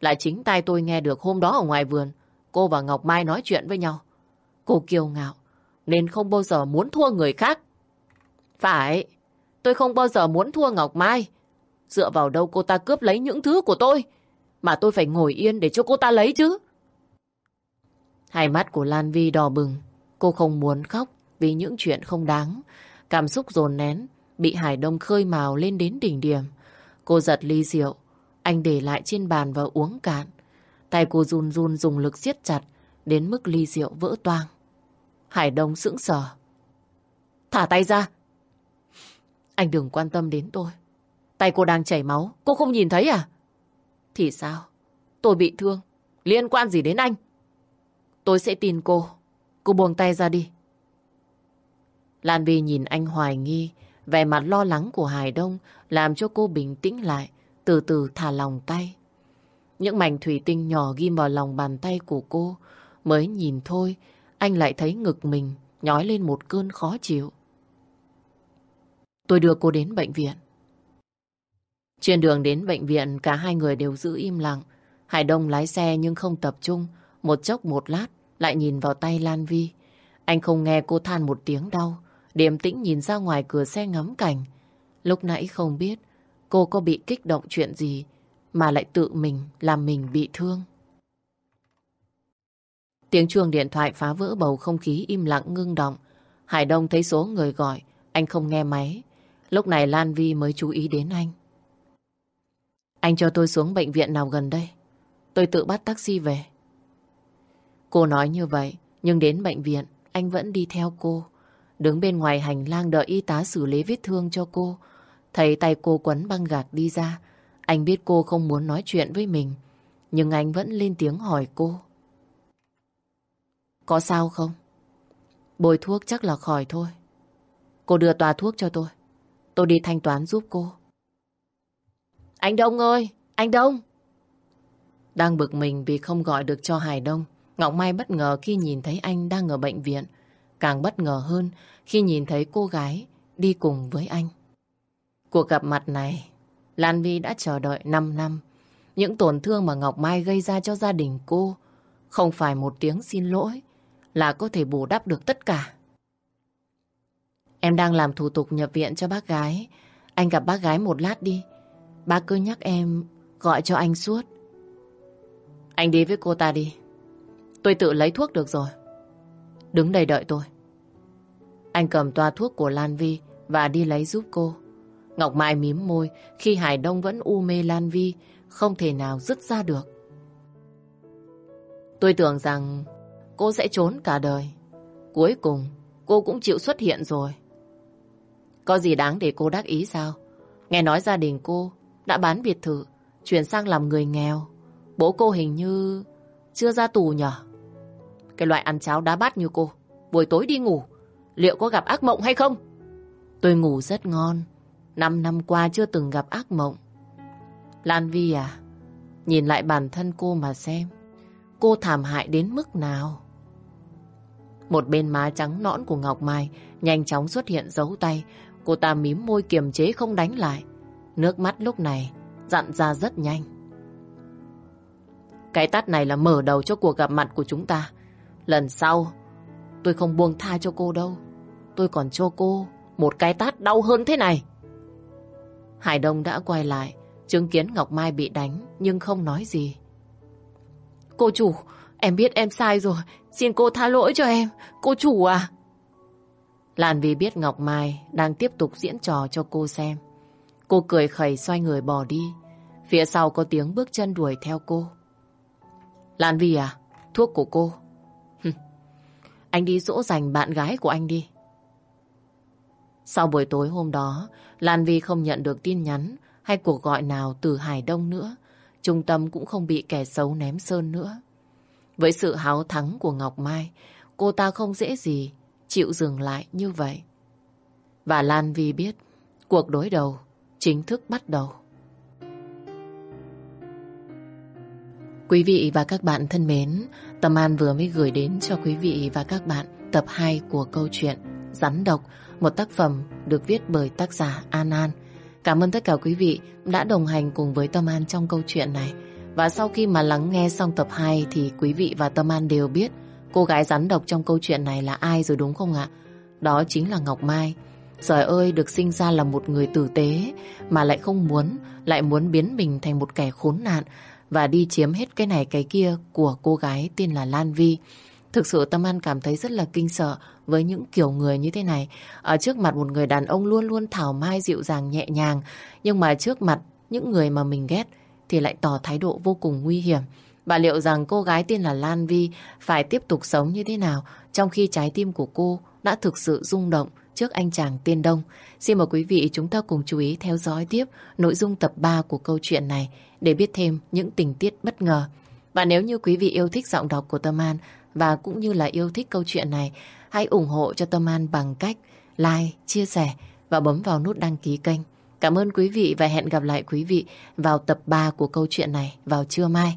Lại chính tay tôi nghe được hôm đó ở ngoài vườn, cô và Ngọc Mai nói chuyện với nhau. Cô kiêu ngạo, nên không bao giờ muốn thua người khác. Phải, tôi không bao giờ muốn thua Ngọc Mai. Dựa vào đâu cô ta cướp lấy những thứ của tôi, mà tôi phải ngồi yên để cho cô ta lấy chứ. Hai mắt của Lan Vi đỏ bừng, cô không muốn khóc vì những chuyện không đáng. Cảm xúc dồn nén, bị Hải Đông khơi mào lên đến đỉnh điểm. Cô giật ly rượu, anh để lại trên bàn và uống cạn. Tay cô run run dùng lực siết chặt, đến mức ly rượu vỡ toang. Hải Đông sững sờ. Thả tay ra. Anh đừng quan tâm đến tôi. Tay cô đang chảy máu, cô không nhìn thấy à? Thì sao? Tôi bị thương, liên quan gì đến anh? Tôi sẽ tin cô. Cô buông tay ra đi. Lan Vi nhìn anh hoài nghi, vẻ mặt lo lắng của Hải Đông làm cho cô bình tĩnh lại, từ từ thả lòng tay. Những mảnh thủy tinh nhỏ ghim vào lòng bàn tay của cô, mới nhìn thôi, anh lại thấy ngực mình nhói lên một cơn khó chịu. Tôi đưa cô đến bệnh viện. Trên đường đến bệnh viện, cả hai người đều giữ im lặng. Hải Đông lái xe nhưng không tập trung. Một chốc một lát, lại nhìn vào tay Lan Vi. Anh không nghe cô than một tiếng đau. Điềm tĩnh nhìn ra ngoài cửa xe ngắm cảnh. Lúc nãy không biết cô có bị kích động chuyện gì mà lại tự mình làm mình bị thương. Tiếng chuông điện thoại phá vỡ bầu không khí im lặng ngưng động. Hải Đông thấy số người gọi, anh không nghe máy. Lúc này Lan Vi mới chú ý đến anh. Anh cho tôi xuống bệnh viện nào gần đây. Tôi tự bắt taxi về. Cô nói như vậy, nhưng đến bệnh viện, anh vẫn đi theo cô. Đứng bên ngoài hành lang đợi y tá xử lý vết thương cho cô. Thấy tay cô quấn băng gạc đi ra. Anh biết cô không muốn nói chuyện với mình. Nhưng anh vẫn lên tiếng hỏi cô. Có sao không? Bôi thuốc chắc là khỏi thôi. Cô đưa tòa thuốc cho tôi. Tôi đi thanh toán giúp cô. Anh Đông ơi! Anh Đông! Đang bực mình vì không gọi được cho Hải Đông. Ngọc Mai bất ngờ khi nhìn thấy anh đang ở bệnh viện. Càng bất ngờ hơn khi nhìn thấy cô gái đi cùng với anh. Cuộc gặp mặt này, Lan Vi đã chờ đợi 5 năm. Những tổn thương mà Ngọc Mai gây ra cho gia đình cô không phải một tiếng xin lỗi là có thể bù đắp được tất cả. Em đang làm thủ tục nhập viện cho bác gái. Anh gặp bác gái một lát đi. Bác cứ nhắc em gọi cho anh suốt. Anh đi với cô ta đi. Tôi tự lấy thuốc được rồi. Đứng đây đợi tôi. Anh cầm toa thuốc của Lan Vi và đi lấy giúp cô. Ngọc Mai mím môi khi Hải Đông vẫn u mê Lan Vi, không thể nào dứt ra được. Tôi tưởng rằng cô sẽ trốn cả đời. Cuối cùng, cô cũng chịu xuất hiện rồi. Có gì đáng để cô đắc ý sao? Nghe nói gia đình cô đã bán biệt thự, chuyển sang làm người nghèo. Bố cô hình như chưa ra tù nhở? Cái loại ăn cháo đá bát như cô, buổi tối đi ngủ, liệu có gặp ác mộng hay không? Tôi ngủ rất ngon, năm năm qua chưa từng gặp ác mộng. Lan Vi à, nhìn lại bản thân cô mà xem, cô thảm hại đến mức nào? Một bên má trắng nõn của Ngọc Mai nhanh chóng xuất hiện dấu tay, cô ta mím môi kiềm chế không đánh lại. Nước mắt lúc này dặn ra rất nhanh. Cái tát này là mở đầu cho cuộc gặp mặt của chúng ta. Lần sau, tôi không buông tha cho cô đâu. Tôi còn cho cô một cái tát đau hơn thế này. Hải Đông đã quay lại, chứng kiến Ngọc Mai bị đánh nhưng không nói gì. Cô chủ, em biết em sai rồi, xin cô tha lỗi cho em, cô chủ à. Lan Vy biết Ngọc Mai đang tiếp tục diễn trò cho cô xem. Cô cười khẩy xoay người bỏ đi. Phía sau có tiếng bước chân đuổi theo cô. Lan Vi à, thuốc của cô. anh đi dỗ dành bạn gái của anh đi. Sau buổi tối hôm đó, Lan Vi không nhận được tin nhắn hay cuộc gọi nào từ Hải Đông nữa. Trung tâm cũng không bị kẻ xấu ném sơn nữa. Với sự háo thắng của Ngọc Mai, cô ta không dễ gì chịu dừng lại như vậy. Và Lan Vi biết cuộc đối đầu chính thức bắt đầu. Quý vị và các bạn thân mến, Tâm An vừa mới gửi đến cho quý vị và các bạn tập 2 của câu chuyện Rắn độc, một tác phẩm được viết bởi tác giả An An. Cảm ơn tất cả quý vị đã đồng hành cùng với Tâm An trong câu chuyện này. Và sau khi mà lắng nghe xong tập 2 thì quý vị và Tâm An đều biết cô gái rắn độc trong câu chuyện này là ai rồi đúng không ạ? Đó chính là Ngọc Mai. Trời ơi, được sinh ra là một người tử tế mà lại không muốn, lại muốn biến mình thành một kẻ khốn nạn và đi chiếm hết cái này cái kia của cô gái tên là Lan Vi. Thực sự Tâm An cảm thấy rất là kinh sợ với những kiểu người như thế này. Ở trước mặt một người đàn ông luôn luôn thảo mai dịu dàng nhẹ nhàng, nhưng mà trước mặt những người mà mình ghét thì lại tỏ thái độ vô cùng nguy hiểm bà liệu rằng cô gái tên là Lan Vi phải tiếp tục sống như thế nào trong khi trái tim của cô đã thực sự rung động trước anh chàng tiên đông. Xin mời quý vị chúng ta cùng chú ý theo dõi tiếp nội dung tập 3 của câu chuyện này để biết thêm những tình tiết bất ngờ. Và nếu như quý vị yêu thích giọng đọc của Tâm An và cũng như là yêu thích câu chuyện này, hãy ủng hộ cho Tâm An bằng cách like, chia sẻ và bấm vào nút đăng ký kênh. Cảm ơn quý vị và hẹn gặp lại quý vị vào tập 3 của câu chuyện này vào trưa mai.